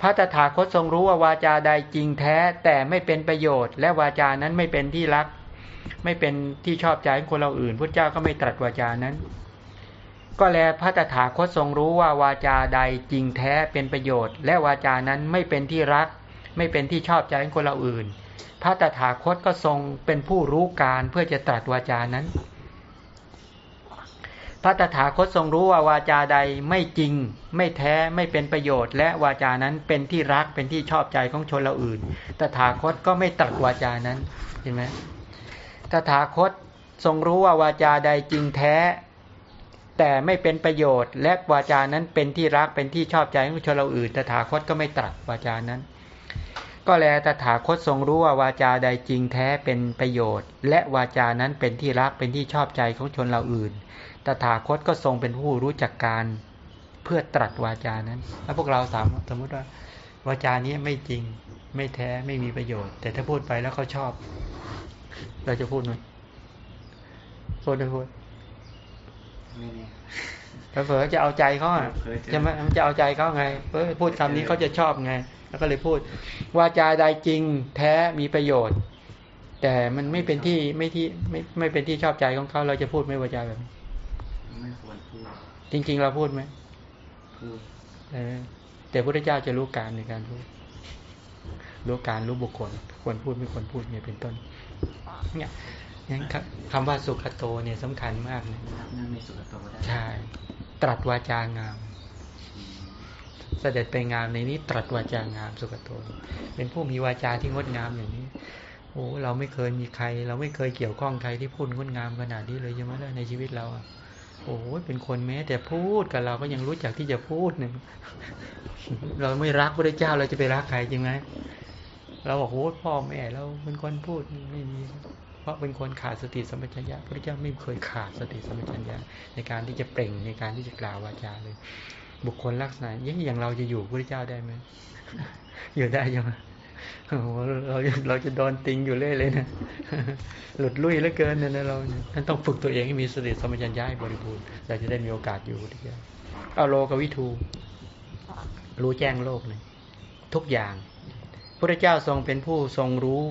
พระตถาคตทรงรู้ว่าวาจาใดจริงแท้แต่ไม่เป็นประโยชน์ และวาจานั้นไม่เป็นที่รัก ไม่เป็นที่ชอบใจของคนเราอื่นพระเจ้าก็ไม่ตรัสวาจานั้น ก็แลพระตถาคตทรงรู้ว่าวาจาใดจริงแท้เป็นประโยชน์ และวาจานั้นไม่เป็นที่รัก ไม่เป็นที่ชอบใจของคนเราอื่น พระตถาคตก็ทรงเป็นผู้รู้การเพื่อจะตรัสวาจานั้น พระตถาคตทรงรู้ว่าวาจาใดไม่จริง ไม่แท้ไม่เป็นประโยชน์ และวาจานั้นเป็นที่รักเป็นที่ชอบใจของชนเราอื่น ตถาคตก็ไม่ตรัสวาจานั้นเห็นไหมตถาคตทรงรู้ว่าวาจาใดจริงแท้ แต่ไม่เป็นประโยชน์ และวาจานั้นเป็นที่รักเป็นที่ชอบใจของชนเราอื่น ตถาคตก็ไม่ตรัสวาจานั้น ก็แลตถาคตทรงรู้ว่าวาจาใดจริงแท้เป็นประโยชน์ และวาจานั้นเป็นที่รักเป็นที่ชอบใจของชนเราอื่น ตถาคตก็ทรงเป็นผู้รู้จักการเพื่อตรัสวาจานั้น แล้วพวกเราสามสมมติว่าวาจานี้ไม่จริงไม่แท้ไม่มีประโยชน์ แต่ถ้าพูดไปแล้วเขาชอบ เราจะพูดไหมพูดพูดไม่แน่ เผลอๆจะเอาใจเขาอะเผลอๆจะใช่ไหมมันจะเอาใจเขาไงเออพูดคำนี้เขาจะชอบไง แล้วก็เลยพูดวาจาใดจริงแท้มีประโยชน์ แต่มันไม่เป็นที่ไม่ที่ไม่ไม่เป็นที่ชอบใจของเขาเราจะพูดไหม่วาจาแบบนี้ไม่ควรพูดจริง ๆ เราพูดไหมพูดเออแต่พระเจ้าจะรู้การในการพูดรู้การรู้บุคคลควรพูดไม่ควรพูดเนี่ยเป็นต้น เนี่ย งั้นคคำว่าสุขโตเนี่ยสำคัญมากนะรับนั่งในสุขโตได้ใช่ตรัสวาจางามอืมเสด็จไปงามในนี้ ตรัสวาจางามสุขโต เป็นผู้มีวาจาที่งดงามอย่างนี้โอ้เราไม่เคยมีใคร เราไม่เคยเกี่ยวข้องใครที่พูดงดงามขนาดนี้เลยใช่ไหมล่ะในชีวิตเราอะโอ้ยเป็นคนแม้ แต่พูดกับเราก็ยังรู้จักที่จะพูดหนึ่งเราไม่รักพระเจ้าเราจะไปรักใครจริงไหมเราบอกโอ้พ่อแม่เราเป็นคนพูดไม่มี เพราะเป็นคนขาดสติสัมปชัญญะพระเจ้าไม่เคยขาดสติสัมปชัญญะในการที่จะเปล่งในการที่จะกล่าววาจาเลย บุคคลลักษณะอย่างอย่างเราจะอยู่พระเจ้าได้ไหมอยู่ได้ใช่ไหมโอ้เราเราจะโดนติงอยู่เรื่อยเลยนะหลุดลุ่ยเหลือเกินเนี่ยนะเรานี่ยท่านต้องฝึกตัวเองให้มีสติสัมปชัญญะบริบูรณ์เราจะได้มีโอกาสอยู่พระเจ้าเอาโลกวิทูรู้แจ้งโลกเลยทุกอย่างพระเจ้าทรงเป็นผู้ทรงรู้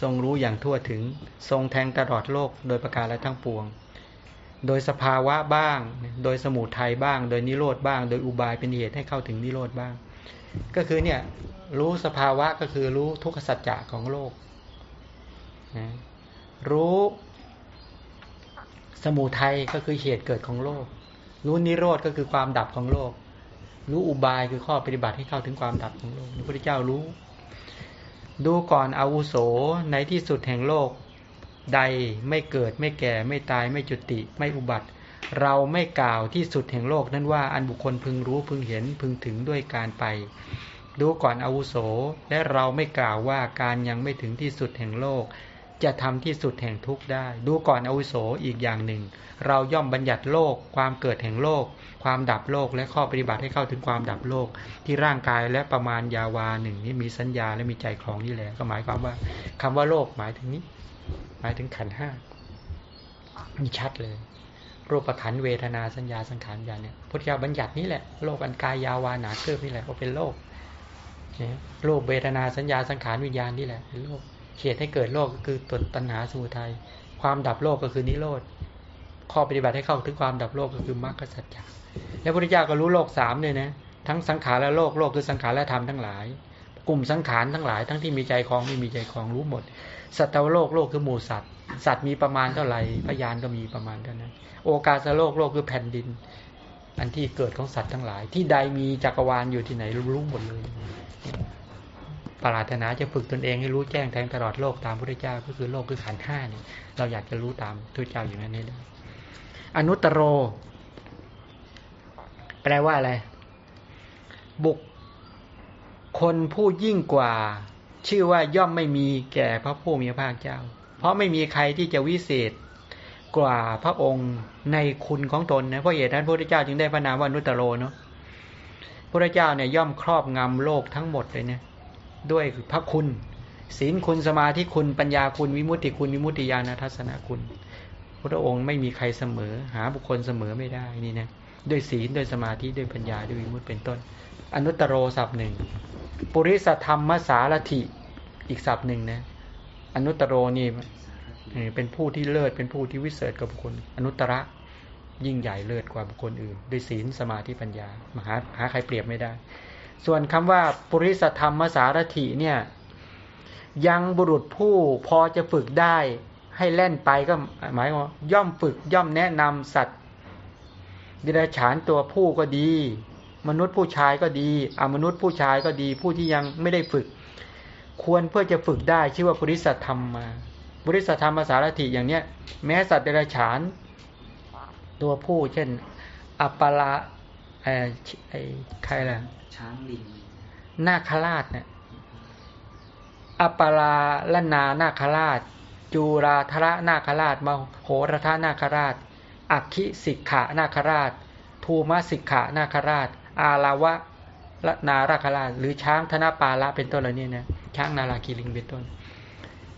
ทรงรู้อย่างทั่วถึง ทรงแทงตลอดโลกโดยประการและทั้งปวง โดยสภาวะบ้าง โดยสมุทัยบ้าง โดยนิโรธบ้าง โดยอุบายเป็นเหตุให้เข้าถึงนิโรธบ้าง ก็คือเนี่ยรู้สภาวะก็คือรู้ทุกขสัจจะของโลกนะรู้สมุทัยก็คือเหตุเกิดของโลก รู้นิโรธก็คือความดับของโลก รู้อุบายคือข้อปฏิบัติให้เข้าถึงความดับของโลกพระพุทธเจ้ารู้ ดูก่อนอาวุโสในที่สุดแห่งโลก ใดไม่เกิดไม่แก่ไม่ตายไม่จุติไม่อุบัติ เราไม่กล่าวที่สุดแห่งโลกนั้นว่าอันบุคคลพึงรู้พึงเห็นพึงถึงด้วยการไป ดูก่อนอาวุโสและเราไม่กล่าวว่าการยังไม่ถึงที่สุดแห่งโลก จะทำที่สุดแห่งทุกข์ได้ ดูก่อนอวุโสอีกอย่างหนึ่ง เราย่อมบัญญัติโลก ความเกิดแห่งโลก ความดับโลกและข้อปฏิบัติให้เข้าถึงความดับโลก ที่ร่างกายและประมาณยาวาหนึ่งนี้มีสัญญาและมีใจคลองนี่แหละก็หมายความว่าคำว่าโลกหมายถึงนี้ หมายถึงขันห้ามีชัดเลย รูปขันเวทนาสัญญาสังขารญาณเนี่ยพุทธเจ้าบัญญัตินี่แหละโลกอันกายยาวาหนาเกิบนี่แหละก็เป็นโลกโลกเวทนาสัญญาสังขารวิญญาณนี่แหละเป็นโลก เหตุให้เกิดโลกก็คือตัตัณหาสมุทัยความดับโลกก็คือนิโรธข้อปฏิบัติให้เข้าถึงความดับโลกก็คือมรรคสัจจะแล้วพุทธเจ้าก็รู้โลกสามเลยนะทั้งสังขารและโลกโลกคือสังขารและธรรมทั้งหลาย กลุ่มสังขารทั้งหลาย ทั้งที่มีใจคลองไม่มีใจคลองรู้หมด สัตวโลกโลกคือหมู่สัตว์สัตว์มีประมาณเท่าไหร่พยานก็มีประมาณเท่านั้น โอกาสโลกโลกคือแผ่นดิน อันที่เกิดของสัตว์ทั้งหลาย ที่ใดมีจักรวาลอยู่ที่ไหนรู้หมดเลย ปรารถนาจะฝึกตนเองให้รู้แจ้งแทงตลอดโลกตามพระเจ้าก็คือโลกคือขันห้านี่เราอยากจะรู้ตามพระเจ้าอย่างนั้นนี่เลยอนุตตรโร แปลว่าอะไร บุคคนผู้ยิ่งกว่า ชื่อว่าย่อมไม่มีแก่พระผู้มีพระภาคเจ้า เพราะไม่มีใครที่จะวิเศษกว่าพระองค์ในคุณของตนนะเพราะเหตุนั้นพระพุทธเจ้าจึงได้พระนามว่านุตตโรเนาะพระเจ้าเนี่ยย่อมครอบงำโลกทั้งหมดเลยเนี่ย ด้วยพระคุณ ศีลคุณสมาธิคุณปัญญาคุณวิมุตติคุณวิมุตติญาณทัศนคุณพระองค์ไม่มีใครเสมอ หาบุคคลเสมอไม่ได้นี่นะด้วยศีลด้วยสมาธิด้วยปัญญาด้วยวิมุตติเป็นต้น อนุตตรโรศัพท์หนึ่งปุริสธรรมสารถิอีกศัพท์หนึ่งนะอนุตตรโรนี่เป็นผู้ที่เลิศเป็นผู้ที่วิเศษกว่าบุคคล อนุตตระยิ่งใหญ่เลิศกว่าบุคคลอื่น ด้วยศีลสมาธิปัญญามหาหาใครเปรียบไม่ได้ ส่วนคำว่าปุริสธรรมสารถิเนี่ย ยังบุรุษผู้พอจะฝึกได้ ให้แล่นไปก็หมายว่าย่อมฝึกย่อมแนะนำสัตว์ดิรัจฉานตัวผู้ก็ดี มนุษย์ผู้ชายก็ดีอมนุษย์ผู้ชายก็ดี ผู้ที่ยังไม่ได้ฝึก ควรเพื่อจะฝึกได้ชื่อว่าบริสธรรมมาบริสธรรมภาษารถิอย่างเนี้ย แม้สัตว์เดรัจฉาน ตัวผู้เช่น อัปปลาเอ่อไอ้ใครล่ะ ช้างลิงนาคราชเนี่ยอปปลาลนานาคราช จูราธระนาคราชมโหรทานาคราช อักขิสิกขานาคราชทูมาสิกขานาคราช อาลาวะละนาราคราช หรือช้างธนปาละเป็นต้นเหล่านี้นะช้างนาราคีลิงเป็นต้น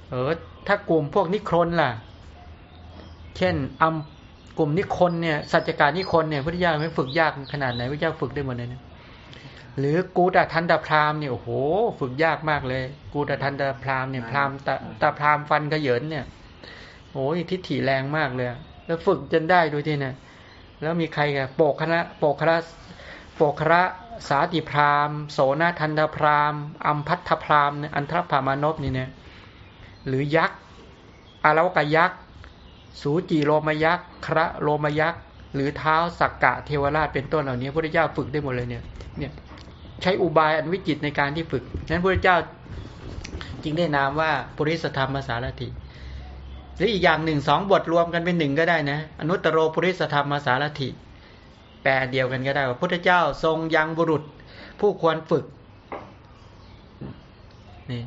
เออถ้ากลุ่มพวกนิครนล่ะ เช่นอัมกลุ่มนิครนเนี่ยสัจการนิครนเนี่ยพุทธเจ้าไม่ฝึกยากขนาดไหนพระเจ้าฝึกได้หมดเลยนะ หรือกูตทันตพรามเนี่ยโอ้โห ฝึกยากมากเลย กูตทันตพรามเนี่ยพรามตาตาพรามฟันกระเยินเนี่ยโอ้ยทิฏฐิแรงมากเลย แล้วฝึกจนได้ด้วยที่เนี่ยแล้วมีใครกันโปกคณะโปกคณะโปกคระสาติพรามโสนทันตพรามอัมพัทธพรามเนี่ยอันทรพามานพนี่เนี่ยหรือยักษ์อารวกยักษ์สูจีโรมยักษ์คระโรมยักษ์หรือเท้าสักกะเทวราชเป็นต้นเหล่านี้พระพุทธเจ้าฝึกได้หมดเลยเนี่ยเนี่ย ใช้อุบายอันวิจิตในการที่ฝึก นั้นพระเจ้าจึงได้นามว่าปุริสธรรมสารถิหรืออีกอย่างหนึ่งสองบทรวมกันเป็นหนึ่งก็ได้นะ อนุตตรโรปุริสธรรมสารถิแปลเดียวกันก็ได้ว่าพุทธเจ้าทรงยังบุรุษผู้ควรฝึกนี่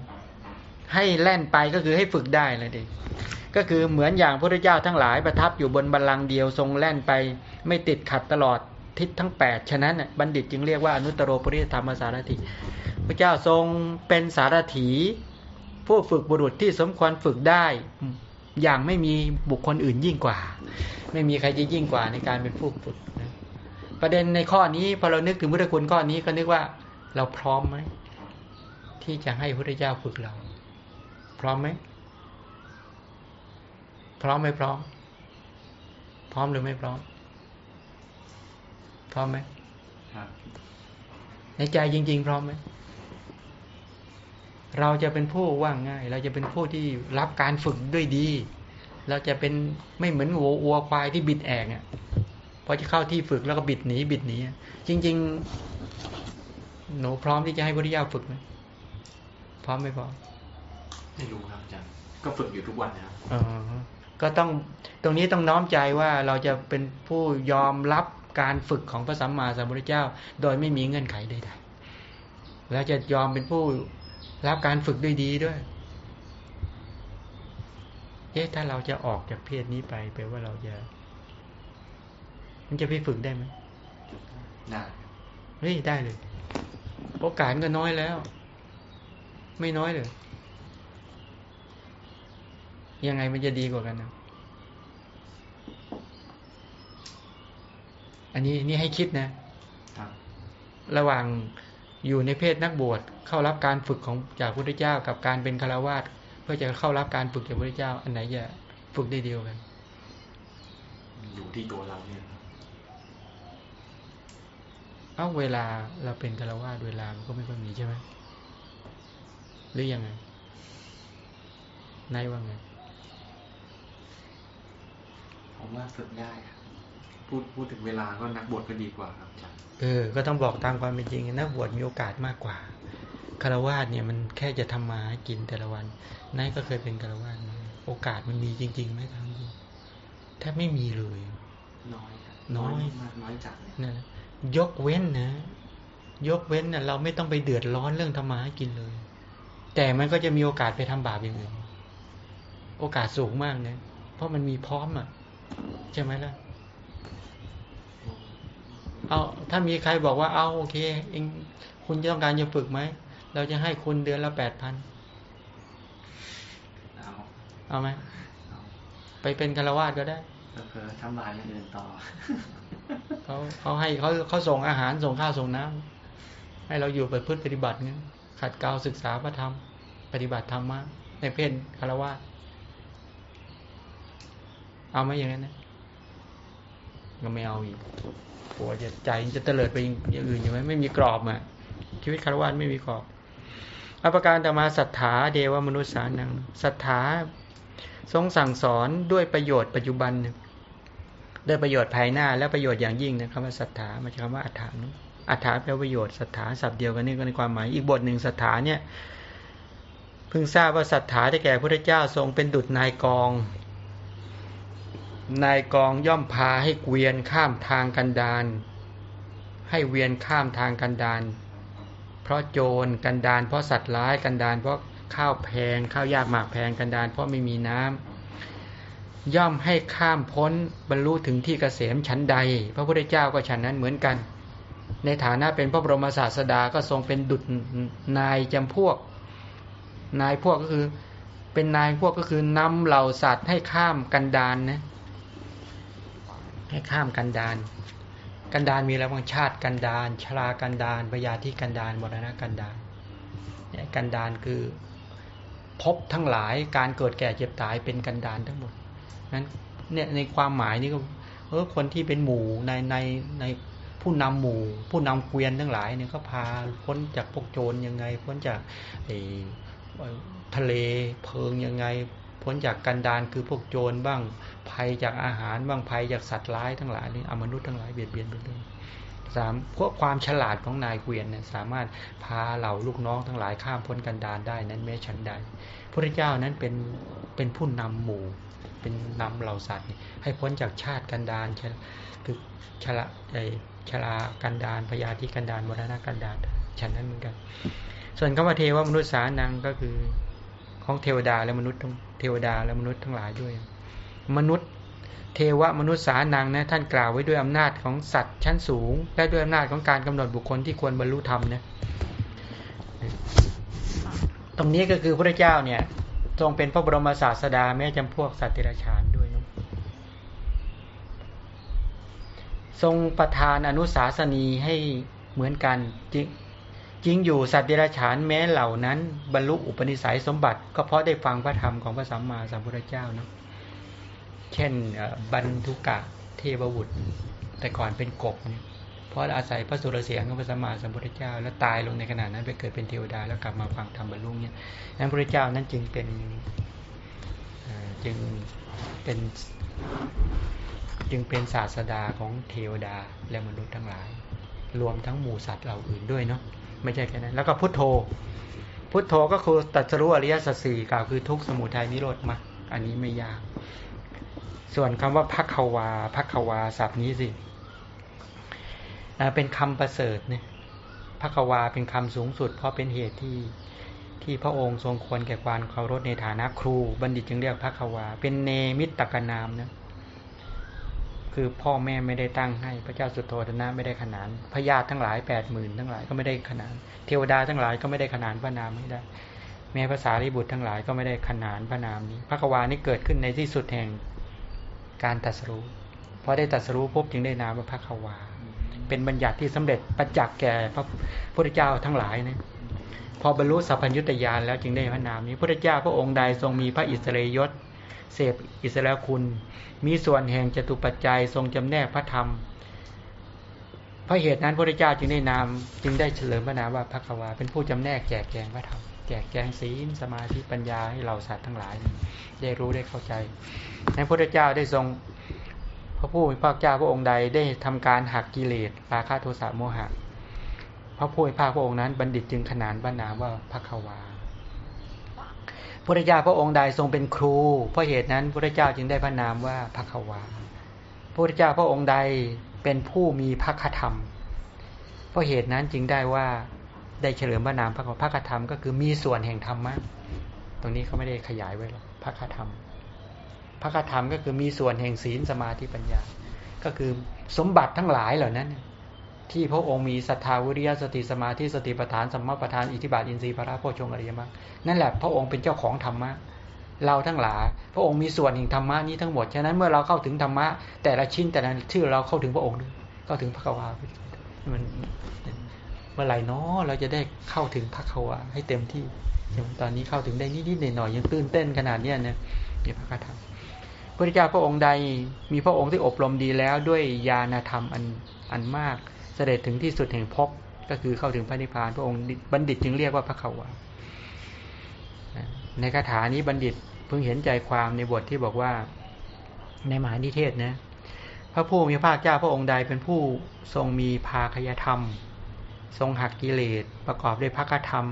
ให้แล่นไปก็คือให้ฝึกได้เลยดิก็คือเหมือนอย่างพระพุทธเจ้าทั้งหลายประทับอยู่บนบัลลังก์เดียวทรงแล่นไป ไม่ติดขัดตลอด ทิศทั้งแปดฉะนั้นบัณฑิตจึงเรียกว่าอนุตตรโรปริธรรมสารถิพระเจ้าทรงเป็นสารถี ผู้ฝึกบุรุษที่สมควรฝึกได้อย่างไม่มีบุคคลอื่นยิ่งกว่า ไม่มีใครจะยิ่งกว่าในการเป็นผู้ฝึกนะประเด็นในข้อนี้พอเรานึกถึงพุทธคุณข้อนี้ก็นึกว่าเราพร้อมไหมที่จะให้พระเจ้าฝึกเรา พร้อมไหมพร้อมไม่พร้อม พร้อมหรือไม่พร้อม พร้อมไหมครับในใจจริง ๆ พร้อมไหมเราจะเป็นผู้ว่างง่าย เราจะเป็นผู้ที่รับการฝึกด้วยดี เราจะเป็นไม่เหมือนวัววัวควายที่บิดแอกอะพอจะเข้าที่ฝึกแล้วก็บิดหนีบิดหนีจริง ๆ หนูพร้อมที่จะให้พุทธิยาฝึกไหมพร้อมไม่พร้อมไม่รู้ครับอาจารย์ก็ฝึกอยู่ทุกวันนะครับก็ต้องตรงนี้ต้องน้อมใจว่าเราจะเป็นผู้ยอมรับ การฝึกของพระสัมมาสัมพุทธเจ้า โดยไม่มีเงื่อนไขใดๆแล้วจะยอมเป็นผู้รับการฝึกด้วยดีด้วยเอ๊ะถ้าเราจะออกจากเพศนี้ไปแปลว่าเราจะ มันจะไปฝึกได้ไหมได้เฮ้ยได้เลย โอกาสก็น้อยแล้ว ไม่น้อยเลย ยังไงมันจะดีกว่ากันนะ อันนี้นี่ให้คิดนะระหว่างอยู่ในเพศนักบวชเข้ารับการฝึกของจากพระพุทธเจ้า กับการเป็นฆราวาสเพื่อจะเข้ารับการฝึกจากพระพุทธเจ้า อันไหนจะฝึกได้เดียวกัน อยู่ที่ตัวเราเนี่ยเอาเวลาเราเป็นฆราวาสเวลามันก็ไม่ค่อยมีใช่ไหมหรือยังไงนายว่าไงผมว่าฝึกได้ครับ พูดพูดถึงเวลาก็นักบวชก็ดีกว่าครับอาจารย์เออ ก็ต้องบอกตามความเป็นจริงนักบวชมีโอกาสมากกว่าคารวะเนี่ยมันแค่จะทำมากินแต่ละวันนายก็เคยเป็นคารวะมาโอกาสมันมีจริงๆไหมทำจริงแทบไม่มีเลย น้อยน้อยมากน้อยจัดนะยกเว้นนะ ยกเว้นนะเราไม่ต้องไปเดือดร้อนเรื่องทำมากินเลย แต่มันก็จะมีโอกาสไปทำบาปอย่างอื่นโอกาสสูงมากนะเพราะมันมีพร้อมอะใช่ไหมล่ะ เอาถ้ามีใครบอกว่าเอาโอเคเองคุณต้องการจะฝึกไหมเราจะให้คุณเดือนละแปดพันเอาเอาไหมไปเป็นคารวาสก็ได้เพอทำบายอย่างอื่นต่อเขาเขาให้เขาเขาส่งอาหารส่งข้าวส่งน้ำให้เราอยู่ไปพึ่งปฏิบัติเงี้ยขัดเกลาศึกษาพระธรรม ปฏิบัติธรรมะในเพศคารวาสเอาไหมอย่างนั้นนะก็ไม่เอาอีก กลัวจะใจจะเตลิดไปอย่างอื่นอยู่ไหมไม่มีกรอบอะชีวิตคารวะไม่มีกรอบอภิการต่อมาศรัทธาเดวมนุษย์สานังศรัทธาทรงสั่งสอนด้วยประโยชน์ปัจจุบันด้วยประโยชน์ภายหน้า และประโยชน์อย่างยิ่งนะครับว่าศรัทธามันจะคำว่าอัฏฐานอัฏฐานแปลประโยชน์ศรัทธาศัพท์เดียวกันนี่ก็ในความหมายอีกบทหนึ่งศรัทธาเนี่ยเพิ่งทราบว่าศรัทธาได้แก่พระเจ้าทรงเป็นดุจนายกอง นายกองย่อมพาให้เกวียนข้ามทางกันดาน ให้เวียนข้ามทางกันดาน เพราะโจรกันดาน เพราะสัตว์ร้ายกันดาน เพราะข้าวแพงข้าวยากหมากแพงกันดาน เพราะไม่มีน้ำย่อมให้ข้ามพ้นบรรลุถึงที่เกษมชั้นใด พระพุทธเจ้าก็ฉันนั้นเหมือนกัน ในฐานะเป็นพระบรมศาสดาก็ทรงเป็นดุจนายจำพวก นายพวกก็คือเป็นนายพวกก็คือนำเหล่าสัตว์ให้ข้ามกันดานนะ ให้ข้ามกันดานกันดานมีแล้วบางชาติกันดานชรากันดานปยาที่กันดานมรณะกันดานเนี่ยกันดานคือพบทั้งหลายการเกิดแก่เจ็บตายเป็นกันดานทั้งหมดนั้นเนี่ยในความหมายนี่ก็เออคนที่เป็นหมู่ในในในผู้นำหมู่ ผู้นำเกวียนทั้งหลายเนี่ยก็พาพ้นจากพวกโจรยังไง พ้นจากทะเลเพลิงยังไง พ้นจากกันดานคือพวกโจรบ้าง ภัยจากอาหารบ้างภัยจากสัตว์ร้ายทั้งหลายนี่อมนุษย์ทั้งหลายเบียดเบียนไปเลยสามพวกความฉลาดของนายเกวียนเนี่ยสามารถพาเหล่าลูกน้องทั้งหลายข้ามพ้นกันดานได้นั้นแม้ฉันใดพระเจ้านั้นเป็นเป็นผู้นำหมู่ เป็นนำเหล่าสัตว์ ให้พ้นจากชาติกันดานคือชละไอชลากันดานพยาธิกันดานมรณะกันดานฉันนั้นเหมือนกัน ส่วนคำว่าเทวมนุษย์สานังก็คือของเทวดาและมนุษย์เทวดาและมนุษย์ทั้งหลายด้วย มนุษย์ เทวมนุษย์สานังนะท่านกล่าวไว้ด้วยอำนาจของสัตว์ชั้นสูง และด้วยอำนาจของการกำหนดบุคคลที่ควรบรรลุธรรมนะตรงนี้ก็คือพระเจ้าเนี่ยทรงเป็นพระบรมศาสดาแม้จำพวกสัตว์เดรัจฉานด้วยนะทรงประทานอนุสาสนีให้เหมือนกันจริงจริงอยู่สัตว์เดรัจฉานแม้เหล่านั้น บรรลุอุปนิสัยสมบัติ ก็เพราะได้ฟังพระธรรมของพระสัมมาสัมพุทธเจ้านะ เช่นบรรทุกะเทวบุตร แต่ก่อนเป็นกบเนี่ยเพราะอาศัยพระสุรเสียงของพระสัมมาสัมพุทธเจ้า แล้วตายลงในขณะนั้นไปเกิดเป็นเทวดาแล้วกลับมาฟังธรรมบรรลุเนี่ยนั้นพระเจ้านั้นจึงเป็นจึงเป็นจึงเป็นศาสดาของเทวดาและมนุษย์ทั้งหลาย รวมทั้งหมู่สัตว์เหล่าอื่นด้วยเนาะไม่ใช่แค่นั้นแล้วก็พุทโธ พุทโธก็คือตัดสรู้อริยสัจสี่กล่าวคือทุกสมุทัยนิโรธมาอันนี้ไม่ยาก ส่วนคำว่าพักขวาพักขวาศัพท์นี้สิเป็นคำประเสริฐเนี่ยพักวาเป็นคำสูงสุด เพราะเป็นเหตุที่ที่พระองค์ทรงควรแก่ความเคารพในฐานะครู บัณฑิตจึงเรียกพักวา เป็นเนมิตตกนามนะคือพ่อแม่ไม่ได้ตั้งให้พระเจ้าสุโธธนะไม่ได้ขนานพญาติทั้งหลายแปดหมื่นทั้งหลายก็ไม่ได้ขนาน เทวดาทั้งหลายก็ไม่ได้ขนานพระนามไม่ได้ แม้ภาษาริบุตรทั้งหลายก็ไม่ได้ขนานพระนามนี้พระกวานี้เกิดขึ้นในที่สุดแห่ง การตัดสรู้เพราะได้ตัดสรู้พบจึงได้นามว่าพระกวา เป็นบัญญัติที่สำเร็จประจักษ์แก่พระพุทธเจ้าทั้งหลายนะพอบรรลุสัพพัญญุตยานแล้วจึงได้พระนามนี้พระเจ้าพระองค์ใดทรงมีพระอิสริยศเสพอิสระคุณ มีส่วนแห่งจตุปัจจัยทรงจำแนกพระธรรมเพราะเหตุนั้นพระเจ้าจึงได้นามจึงได้เฉลิมพระนามว่าพระกวาเป็นผู้จำแนกแจกแจงพระธรรม แจกแจงศีลสมาธิปัญญาให้เราสัตว์ทั้งหลาย ได้รู้ได้เข้าใจในพระพุทธเจ้าได้ทรง พระผู้มีพระเจ้าพระองค์ใดได้ทำการหักกิเลสราคะโทสะโมหะ พระผู้มีพระพระองค์นั้น บัณฑิตจึงขนานพระนามว่าพระกวาพระเจ้าพระองค์ใดทรงเป็นครู เพราะเหตุนั้นพระเจ้าจึงได้พระนามว่าพระควาพระเจ้าพระองค์ใดเป็นผู้มีพระคธรรม เพราะเหตุนั้นจึงได้ว่า ได้เฉลิมพระนามพระพระคธรรมก็คือมีส่วนแห่งธรรมะตรงนี้เขาไม่ได้ขยายไว้หรอกพระคธรรมพระคธรรมก็คือมีส่วนแห่งศีลสมาธิปัญญา ก็คือสมบัติทั้งหลายเหล่านั้น ที่พระองค์มีศรัทธาวิริยะสติสมาธิสติปัฏฐานสัมมาปัฏฐานอิทธิบาทอินทรีย์พระโพชงอริยมรรคนั่นแหละพระองค์เป็นเจ้าของธรรมะเราทั้งหลาย พระองค์มีส่วนแห่งธรรมะนี้ทั้งหมดฉะนั้นเมื่อเราเข้าถึงธรรมะแต่ละชิ้นแต่ละชื่อเราเข้าถึงพระองค์เข้าถึงพระกวามัน เมื่อไหร่นาะเราจะได้เข้าถึงพระควาให้เต็มที่อย่างตอนนี้เข้าถึงได้นิดๆหน่อยๆยังตื่นเต้นขนาดเนี้ยนี่ยนี่พระคาถาพระเจ้าพระองค์ใดมีพระองค์ที่อบรมดีแล้วด้วยญาณธรรมอันอันมาก เสด็จถึงที่สุดแห่งภพก็คือเข้าถึงพระนิพพาน พระองค์บัณฑิตจึงเรียกว่าพระขาวาในคาถานี้บัณฑิตเพิ่งเห็นใจความในบทที่บอกว่าในมหานิเทศนะ พระผู้มีพระเจ้าพระองค์ใดเป็นผู้ทรงมีภาคยธรรม ทรงหักกิเลสประกอบด้วยพระธรรม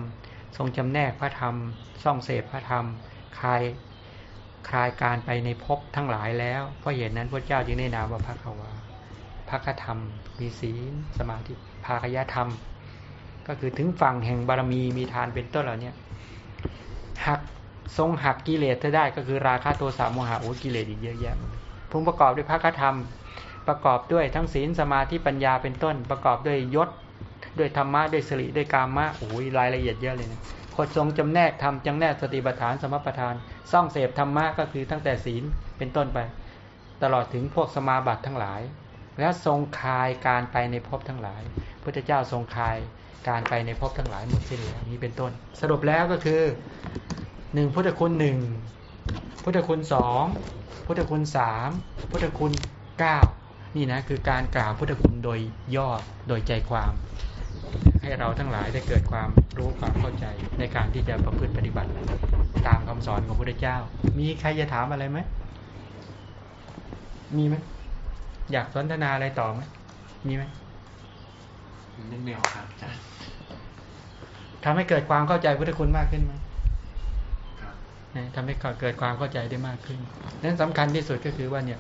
ทรงจำแนกพระธรรมส่องเสพพระธรรมคลายคลายการไปในภพทั้งหลายแล้ว เพราะเหตุนั้นพระเจ้าจึงได้นามว่าพระขาวาภคธรรม มีศีลสมาธิภาคยธรรม ก็คือถึงฝั่งแห่งบารมีมีทานเป็นต้นเหล่านี้หักทรงหักกิเลสเธอได้ก็คือราคะโทสะโมหะโอ้กิเลสอีกเยอะแยะพุ่งประกอบด้วยภคธรรม ประกอบด้วยทั้งศีลสมาธิปัญญาเป็นต้น ประกอบด้วยยศ ด้วยธรรมะด้วยสิริด้วยกามะโอ้ยรายละเอียดเยอะเลยนะขดทรงจำแนกทำจำแนกสติปัฏฐานสมปัฏฐานซ่องเสพธรรมะก็คือตั้งแต่ศีลเป็นต้นไป ตลอดถึงพวกสมาบัติทั้งหลาย และทรงคายการไปในภพทั้งหลายพุทธเจ้าทรงคายการไปในภพทั้งหลายหมดสิ้นแล้วนี้เป็นต้น สรุปแล้วก็คือหนึ่งพุทธคุณหนึ่งพุทธคุณสองพุทธคุณสามพุทธคุณเก้านี่นะคือการกล่าวพุทธคุณโดยย่อโดยใจความ ให้เราทั้งหลายได้เกิดความรู้ความเข้าใจในการที่จะประพฤติปฏิบัติ ตามคำสอนของพระพุทธเจ้า มีใครจะถามอะไรไหมมีไหมอยากสนทนาอะไรต่อไหมมีไหมนึกไม่ออกครับอาจารย์ทำให้เกิดความเข้าใจพุทธคุณมากขึ้นไหมครับนะทำให้เกิดความเข้าใจได้มากขึ้น นั้นสำคัญที่สุดก็คือว่าเนี่ย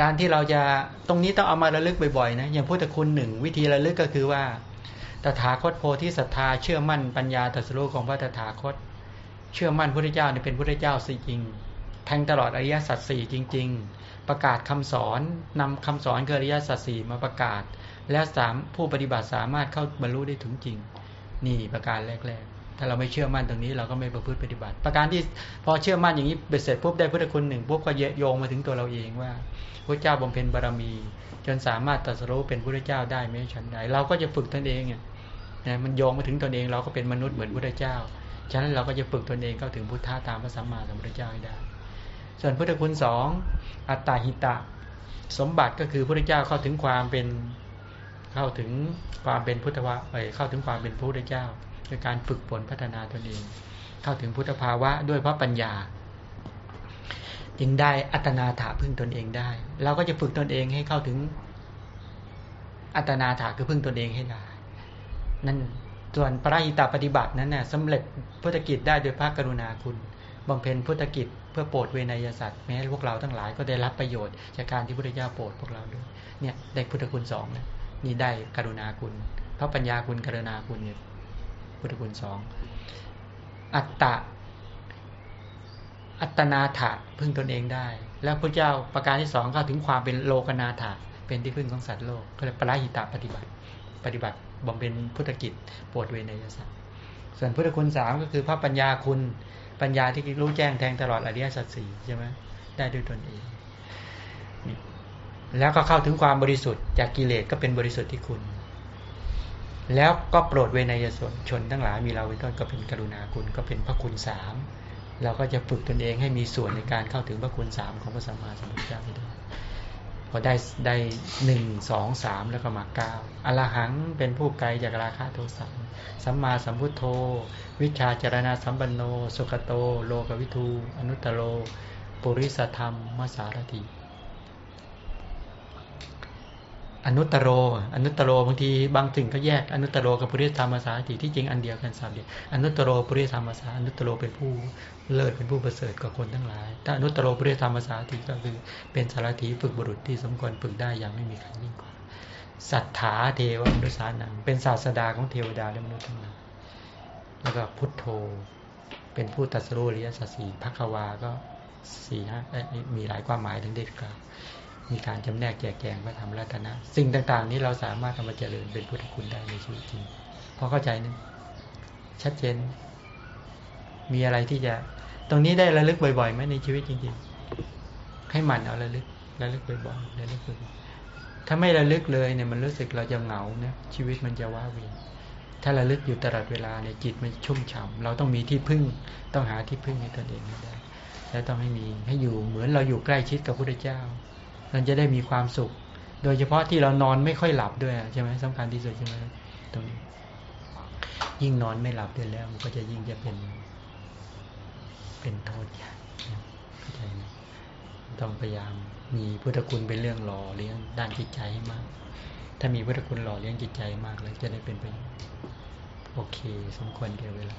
การที่เราจะตรงนี้ต้องเอามาระลึกบ่อยๆนะอย่างพุทธคุณหนึ่งวิธีระลึกก็คือว่าตถาคตโพธิศรัทธาเชื่อมั่นปัญญาตรัสรู้ของพระตถาคต เชื่อมั่นพระเจ้าเนี่ยเป็นพระเจ้าสิจริง แทงตลอดอริยสัจสี่จริง ๆ ประกาศคำสอนนำคำสอนคืออริยสัจสี่มาประกาศ และสามผู้ปฏิบัติสามารถเข้าบรรลุได้ถึงจริง นี่ประการแรกๆ ถ้าเราไม่เชื่อมั่นตรงนี้เราก็ไม่ประพฤติปฏิบัติ ประการที่พอเชื่อมั่นอย่างนี้เบ็ดเสร็จปุ๊บได้พุทธคุณหนึ่งปุ๊บก็โยงมาถึงตัวเราเองว่าพระเจ้าบำเพ็ญบารมี จนสามารถตรัสรู้เป็นพระเจ้าได้ไม่ฉันใดเราก็จะฝึกตนเองเนี่ยนะมันโยงมาถึงตนเองเราก็เป็นมนุษย์เหมือนพระเจ้า ฉะนั้นเราก็จะฝึกตนเองเข้าถึงพุทธะตามพระสัมมาสัมพุทธเจ้าให้ได้ ส่วนพุทธคุณสองอัตตาหิตะ สมบัติก็คือพระเจ้าเข้าถึงความเป็นเข้าถึงความเป็นพุทธวะเเข้าถึงความเป็นพระพุทธเจ้า โดยการฝึกฝนพัฒนาตนเอง เข้าถึงพุทธภาวะด้วยพระปัญญา จึงได้อัตนาถาพึ่งตนเองได้ เราก็จะฝึกตนเองให้เข้าถึงอัตนาถาคือพึ่งตนเองให้ได้ นั่นส่วนปราหิตาปฏิบัตินั้นน่ะสำเร็จพุทธกิจได้โดยพระกรุณาคุณบำเพ็ญพุทธกิจเพื่อโปรดเวนยสัตว์แม้พวกเราทั้งหลายก็ได้รับประโยชน์จากการที่พุทธเจ้าโปรดพวกเราด้วยเนี่ยได้พุทธคุณสองนะนี่ได้กรุณาคุณพระปัญญาคุณกรุณาคุณเนี่ย พุทธคุณสองอัตตะ อัตนาถะพึ่งตนเองได้ แล้วพระเจ้าประการที่สองเข้าถึงความเป็นโลกนาถะเป็นที่พึ่งของสัตว์โลกก็เลยปราหิตาปฏิบัติ ปฏิบัติบำเพ็ญพุทธกิจปรดเวนยสัตว์ส่วนพุทธคุณสามก็คือพระปัญญาคุณปัญญาที่รู้แจ้งแทงตลอดอริยสัจสี่ใช่ไหมได้ด้วยตนเอง แล้วก็เข้าถึงความบริสุทธิ์จากกิเลสก็เป็นบริสุทธิ์ที่คุณ แล้วก็โปรดเวนยชนชนทั้งหลายมีเราเป็นต้นก็เป็นกรุณาคุณก็เป็นพระคุณสามเราก็จะฝึกตนเองให้มีส่วนในการเข้าถึงพระคุณสามของพระสัมมาสัมพุทธเจ้าได้พอได้ได้หนึ่งสองสามแล้วก็มาเก้าอรหังเป็นผู้ไกลจากราคะโทสะสัมมาสัมพุทโธ วิชาจารณาสัมปันโน สุขโต โลกวิทูอนุตตโร ปุริสธรรมมสารถิ อนุตโร อนุตโรบางทีบางสิ่งก็แยกอนุตโรกับปุริสธรรมสารถิที่จริงอันเดียวกันสามเดียวอนุตโรปุริสธรรมสาอนุตโรเป็นผู้เลิศเป็นผู้ประเสริฐกว่าคนทั้งหลายถ้าอนุตโรปุริสธรรมสารถิก็คือเป็นสารถีฝึกบุรุษที่สมควรฝึกได้อย่างไม่มีใครยิ่งกว่าสัทธาเทวมนุษย์สานังเป็นศาสดาของเทวดาและมนุษย์ทั้งหลายแล้วก็พุทโธ เป็นผู้ตัดสู้อริยสัจสี่พักวาก็สี่ฮะมีหลายความหมายถึงเด็กกล่าว มีการจำแนกแจกแจงพระธรรมรัตนะ สิ่งต่าง ๆ นี้เราสามารถทำมาเจริญเป็นพุทธคุณได้ในชีวิตจริงพอเข้าใจนึงชัดเจน มีอะไรที่จะ ตรงนี้ได้ระลึกบ่อยๆไหมในชีวิตจริง ๆ ให้มันเอาระลึกระลึกบ่อยๆระลึกบ่อยๆถ้าไม่ระลึกเลยเนี่ยมันรู้สึกเราจะเหงาเนี่ยชีวิตมันจะว้าวียนถ้าระลึกอยู่ตลอดเวลาเนี่ยจิตมันชุ่มฉ่าเราต้องมีที่พึ่ง ต้องหาที่พึ่งให้ตนเองได้แล้วต้องให้มีให้อยู่เหมือนเราอยู่ใกล้ชิดกับพระพุทธเจ้า เราจะได้มีความสุข โดยเฉพาะที่เรานอนไม่ค่อยหลับด้วยใช่ไหมสำคัญที่สุดใช่ไหมตรงนี้ยิ่งนอนไม่หลับด้วยแล้ว มันก็จะยิ่งจะเป็นเป็นโทษใหญ่เข้าใจไหมต้องพยายามมีพุทธคุณเป็นเรื่องหล่อเลี้ยงด้านจิตใจให้มาก ถ้ามีพุทธคุณหล่อเลี้ยงจิตใจมากเลยจะได้เป็นไปโอเค สมควรแก่เวลา